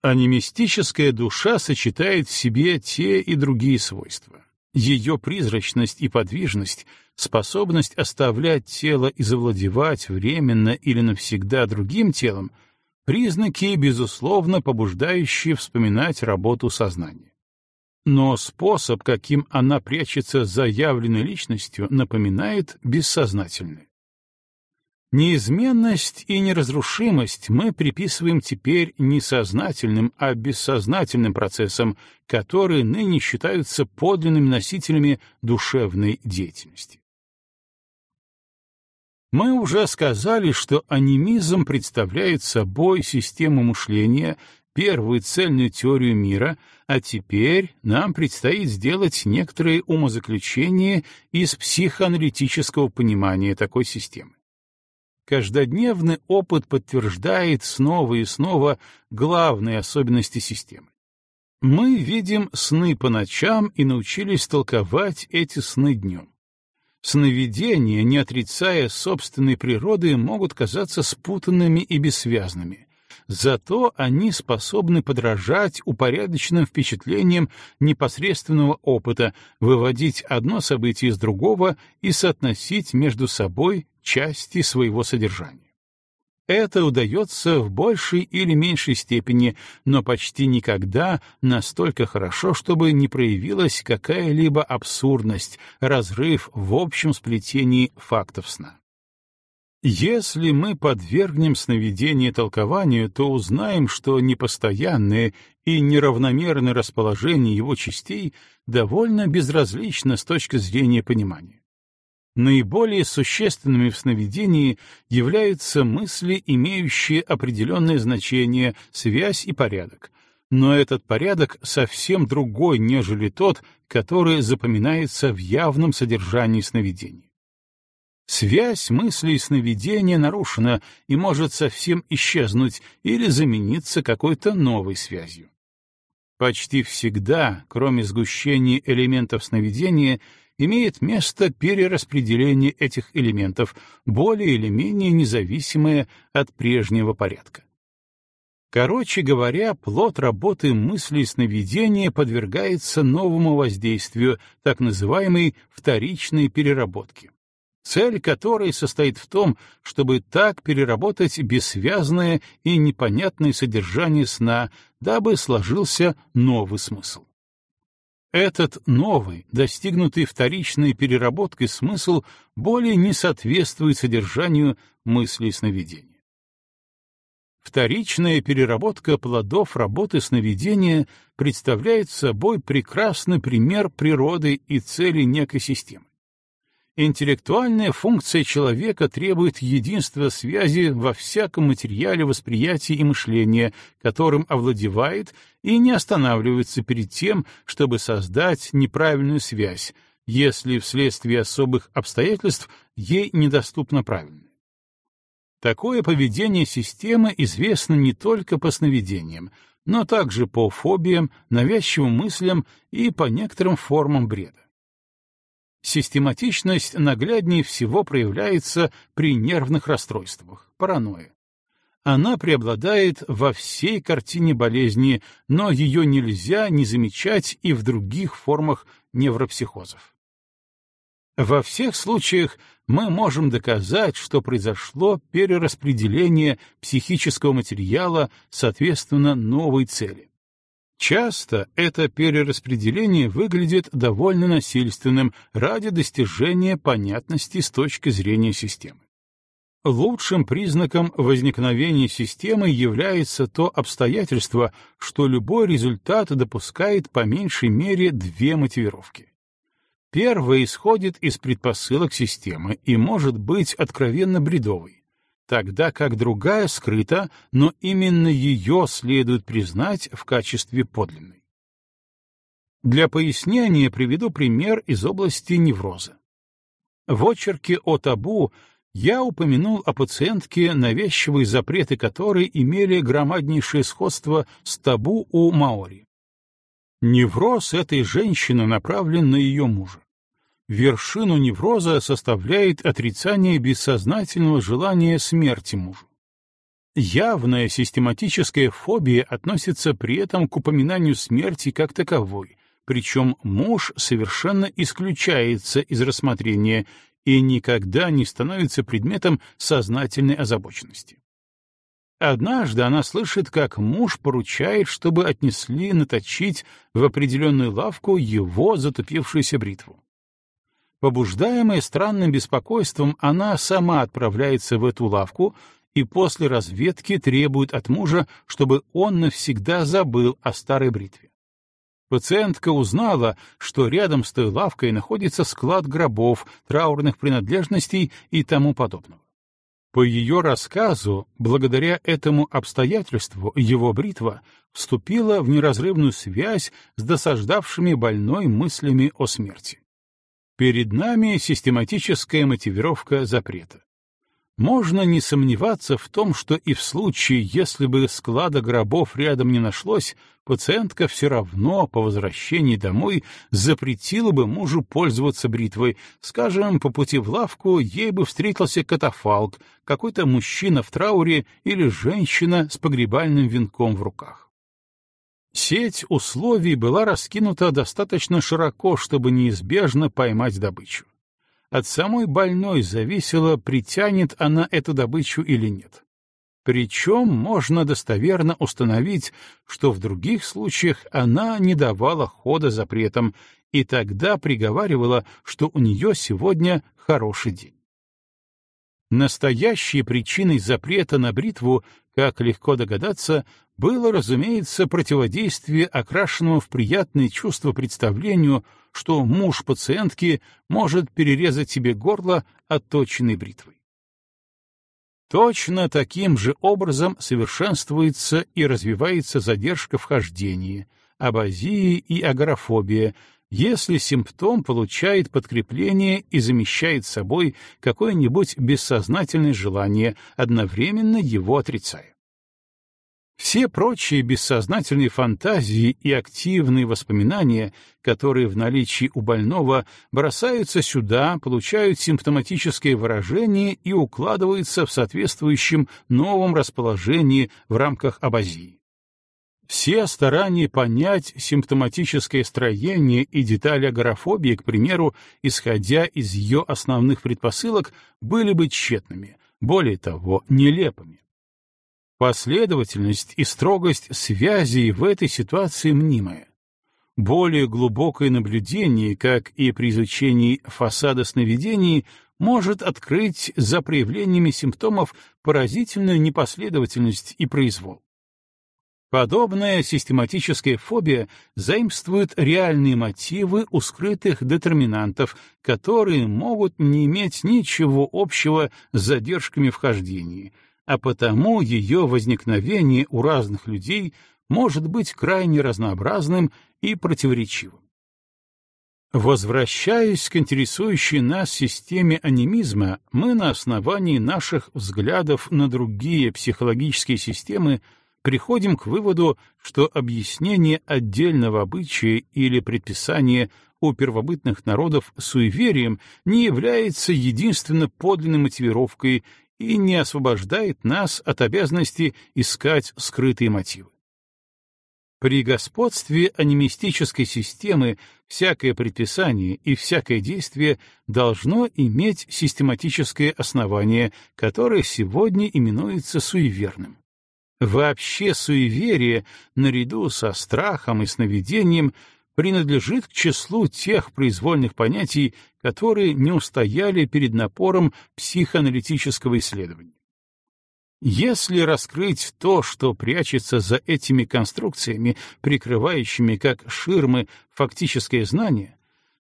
Анимистическая душа сочетает в себе те и другие свойства. Ее призрачность и подвижность, способность оставлять тело и завладевать временно или навсегда другим телом — Признаки, безусловно, побуждающие вспоминать работу сознания. Но способ, каким она прячется за явленной личностью, напоминает бессознательный. Неизменность и неразрушимость мы приписываем теперь не сознательным, а бессознательным процессам, которые ныне считаются подлинными носителями душевной деятельности. Мы уже сказали, что анимизм представляет собой систему мышления, первую цельную теорию мира, а теперь нам предстоит сделать некоторые умозаключения из психоаналитического понимания такой системы. Каждодневный опыт подтверждает снова и снова главные особенности системы. Мы видим сны по ночам и научились толковать эти сны днем. Сновидения, не отрицая собственной природы, могут казаться спутанными и бессвязными. Зато они способны подражать упорядоченным впечатлениям непосредственного опыта, выводить одно событие из другого и соотносить между собой части своего содержания. Это удается в большей или меньшей степени, но почти никогда настолько хорошо, чтобы не проявилась какая-либо абсурдность, разрыв в общем сплетении фактов сна. Если мы подвергнем сновидение толкованию, то узнаем, что непостоянное и неравномерное расположение его частей довольно безразлично с точки зрения понимания. Наиболее существенными в сновидении являются мысли, имеющие определенное значение, связь и порядок. Но этот порядок совсем другой, нежели тот, который запоминается в явном содержании сновидений. Связь мысли и сновидения нарушена и может совсем исчезнуть или замениться какой-то новой связью. Почти всегда, кроме сгущения элементов сновидения, имеет место перераспределение этих элементов, более или менее независимое от прежнего порядка. Короче говоря, плод работы мысли и сновидения подвергается новому воздействию, так называемой вторичной переработки, цель которой состоит в том, чтобы так переработать бессвязное и непонятное содержание сна, дабы сложился новый смысл. Этот новый, достигнутый вторичной переработкой смысл более не соответствует содержанию мысли сновидения. Вторичная переработка плодов работы сновидения представляет собой прекрасный пример природы и цели некой системы. Интеллектуальная функция человека требует единства связи во всяком материале восприятия и мышления, которым овладевает и не останавливается перед тем, чтобы создать неправильную связь, если вследствие особых обстоятельств ей недоступно правильное. Такое поведение системы известно не только по сновидениям, но также по фобиям, навязчивым мыслям и по некоторым формам бреда. Систематичность нагляднее всего проявляется при нервных расстройствах, паранойя. Она преобладает во всей картине болезни, но ее нельзя не замечать и в других формах невропсихозов. Во всех случаях мы можем доказать, что произошло перераспределение психического материала соответственно новой цели. Часто это перераспределение выглядит довольно насильственным ради достижения понятности с точки зрения системы. Лучшим признаком возникновения системы является то обстоятельство, что любой результат допускает по меньшей мере две мотивировки. Первая исходит из предпосылок системы и может быть откровенно бредовой. Тогда как другая скрыта, но именно ее следует признать в качестве подлинной. Для пояснения приведу пример из области невроза. В очерке о табу я упомянул о пациентке, навязчивые запреты которой имели громаднейшее сходство с табу у Маори. Невроз этой женщины направлен на ее мужа. Вершину невроза составляет отрицание бессознательного желания смерти мужу. Явная систематическая фобия относится при этом к упоминанию смерти как таковой, причем муж совершенно исключается из рассмотрения и никогда не становится предметом сознательной озабоченности. Однажды она слышит, как муж поручает, чтобы отнесли наточить в определенную лавку его затупившуюся бритву. Побуждаемая странным беспокойством, она сама отправляется в эту лавку и после разведки требует от мужа, чтобы он навсегда забыл о старой бритве. Пациентка узнала, что рядом с той лавкой находится склад гробов, траурных принадлежностей и тому подобного. По ее рассказу, благодаря этому обстоятельству, его бритва вступила в неразрывную связь с досаждавшими больной мыслями о смерти. Перед нами систематическая мотивировка запрета. Можно не сомневаться в том, что и в случае, если бы склада гробов рядом не нашлось, пациентка все равно по возвращении домой запретила бы мужу пользоваться бритвой. Скажем, по пути в лавку ей бы встретился катафалк, какой-то мужчина в трауре или женщина с погребальным венком в руках. Сеть условий была раскинута достаточно широко, чтобы неизбежно поймать добычу. От самой больной зависело, притянет она эту добычу или нет. Причем можно достоверно установить, что в других случаях она не давала хода запретам и тогда приговаривала, что у нее сегодня хороший день. Настоящей причиной запрета на бритву, как легко догадаться, было, разумеется, противодействие окрашенному в приятные чувства представлению, что муж пациентки может перерезать себе горло отточенной бритвой. Точно таким же образом совершенствуется и развивается задержка в хождении, абазии и агорафобия, если симптом получает подкрепление и замещает собой какое-нибудь бессознательное желание, одновременно его отрицая. Все прочие бессознательные фантазии и активные воспоминания, которые в наличии у больного бросаются сюда, получают симптоматическое выражение и укладываются в соответствующем новом расположении в рамках абазии. Все старания понять симптоматическое строение и детали агорафобии, к примеру, исходя из ее основных предпосылок, были бы тщетными, более того, нелепыми. Последовательность и строгость связей в этой ситуации мнимая. Более глубокое наблюдение, как и при изучении фасада сновидений, может открыть за проявлениями симптомов поразительную непоследовательность и произвол. Подобная систематическая фобия заимствует реальные мотивы у скрытых детерминантов, которые могут не иметь ничего общего с задержками вхождения, а потому ее возникновение у разных людей может быть крайне разнообразным и противоречивым. Возвращаясь к интересующей нас системе анимизма, мы на основании наших взглядов на другие психологические системы приходим к выводу, что объяснение отдельного обычая или предписания у первобытных народов суеверием не является единственно подлинной мотивировкой и не освобождает нас от обязанности искать скрытые мотивы. При господстве анимистической системы всякое предписание и всякое действие должно иметь систематическое основание, которое сегодня именуется суеверным. Вообще суеверие, наряду со страхом и сновидением, принадлежит к числу тех произвольных понятий, которые не устояли перед напором психоаналитического исследования. Если раскрыть то, что прячется за этими конструкциями, прикрывающими как ширмы фактическое знание,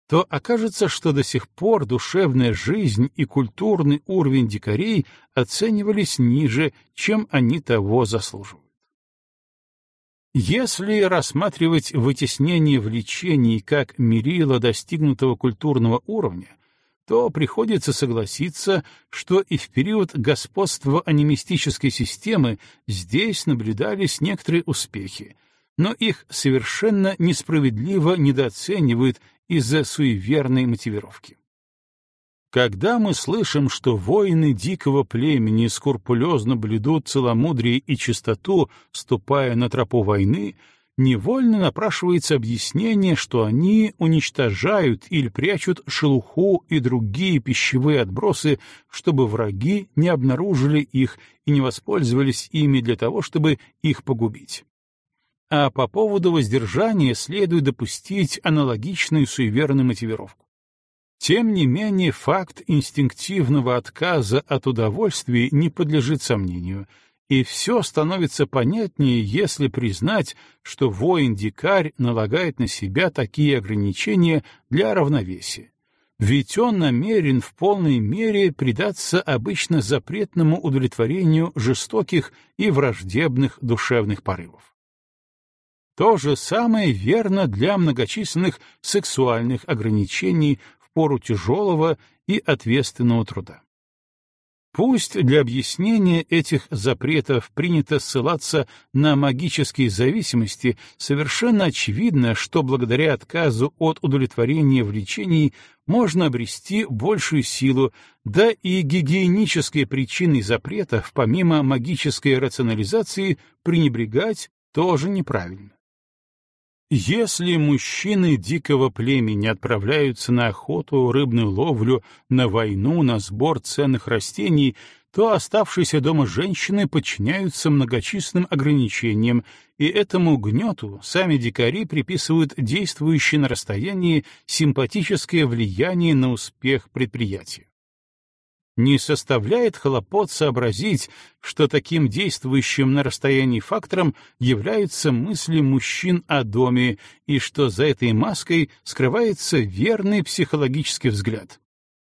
то окажется, что до сих пор душевная жизнь и культурный уровень дикарей оценивались ниже, чем они того заслуживают. Если рассматривать вытеснение влечений как мерило достигнутого культурного уровня, то приходится согласиться, что и в период господства анимистической системы здесь наблюдались некоторые успехи, но их совершенно несправедливо недооценивают из-за суеверной мотивировки. Когда мы слышим, что воины дикого племени скрупулезно блюдут целомудрие и чистоту, ступая на тропу войны, невольно напрашивается объяснение, что они уничтожают или прячут шелуху и другие пищевые отбросы, чтобы враги не обнаружили их и не воспользовались ими для того, чтобы их погубить. А по поводу воздержания следует допустить аналогичную суеверную мотивировку. Тем не менее, факт инстинктивного отказа от удовольствия не подлежит сомнению, и все становится понятнее, если признать, что воин-дикарь налагает на себя такие ограничения для равновесия. Ведь он намерен в полной мере предаться обычно запретному удовлетворению жестоких и враждебных душевных порывов. То же самое верно для многочисленных сексуальных ограничений пору тяжелого и ответственного труда. Пусть для объяснения этих запретов принято ссылаться на магические зависимости, совершенно очевидно, что благодаря отказу от удовлетворения влечений можно обрести большую силу, да и гигиенические причины запретов, помимо магической рационализации, пренебрегать тоже неправильно. Если мужчины дикого племени отправляются на охоту, рыбную ловлю, на войну, на сбор ценных растений, то оставшиеся дома женщины подчиняются многочисленным ограничениям, и этому гнету сами дикари приписывают действующее на расстоянии симпатическое влияние на успех предприятия не составляет хлопот сообразить, что таким действующим на расстоянии фактором являются мысли мужчин о доме, и что за этой маской скрывается верный психологический взгляд.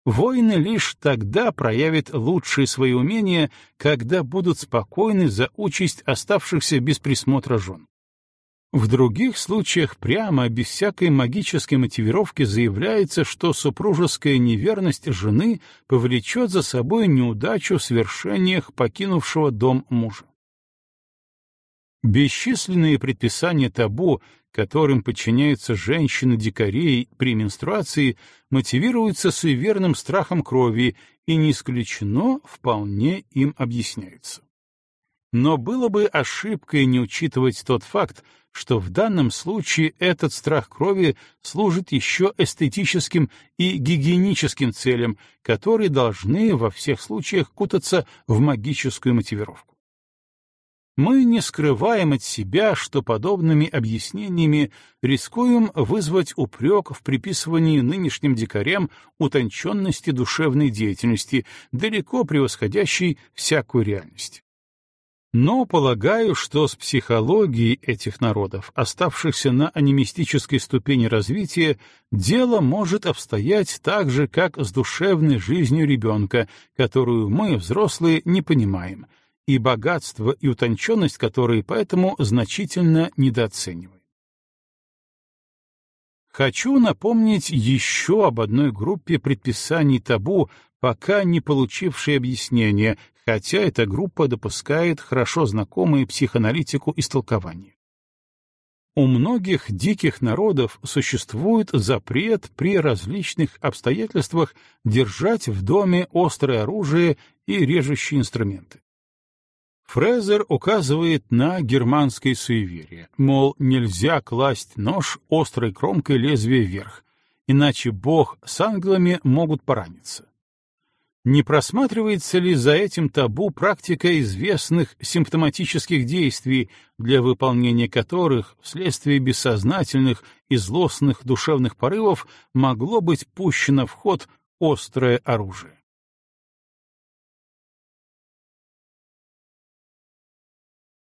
Воины лишь тогда проявят лучшие свои умения, когда будут спокойны за участь оставшихся без присмотра жен. В других случаях прямо, без всякой магической мотивировки заявляется, что супружеская неверность жены повлечет за собой неудачу в свершениях покинувшего дом мужа. Бесчисленные предписания табу, которым подчиняются женщины-дикарей при менструации, мотивируются суеверным страхом крови и не исключено вполне им объясняются. Но было бы ошибкой не учитывать тот факт, что в данном случае этот страх крови служит еще эстетическим и гигиеническим целям, которые должны во всех случаях кутаться в магическую мотивировку. Мы не скрываем от себя, что подобными объяснениями рискуем вызвать упрек в приписывании нынешним дикарям утонченности душевной деятельности, далеко превосходящей всякую реальность. Но полагаю, что с психологией этих народов, оставшихся на анимистической ступени развития, дело может обстоять так же, как с душевной жизнью ребенка, которую мы, взрослые, не понимаем, и богатство и утонченность которой поэтому значительно недооцениваем. Хочу напомнить еще об одной группе предписаний табу, пока не получившей объяснения, хотя эта группа допускает хорошо знакомые психоаналитику истолкования. У многих диких народов существует запрет при различных обстоятельствах держать в доме острое оружие и режущие инструменты. Фрезер указывает на германское суеверие, мол, нельзя класть нож острой кромкой лезвия вверх, иначе бог с ангелами могут пораниться. Не просматривается ли за этим табу практика известных симптоматических действий, для выполнения которых вследствие бессознательных и злостных душевных порывов могло быть пущено в ход острое оружие?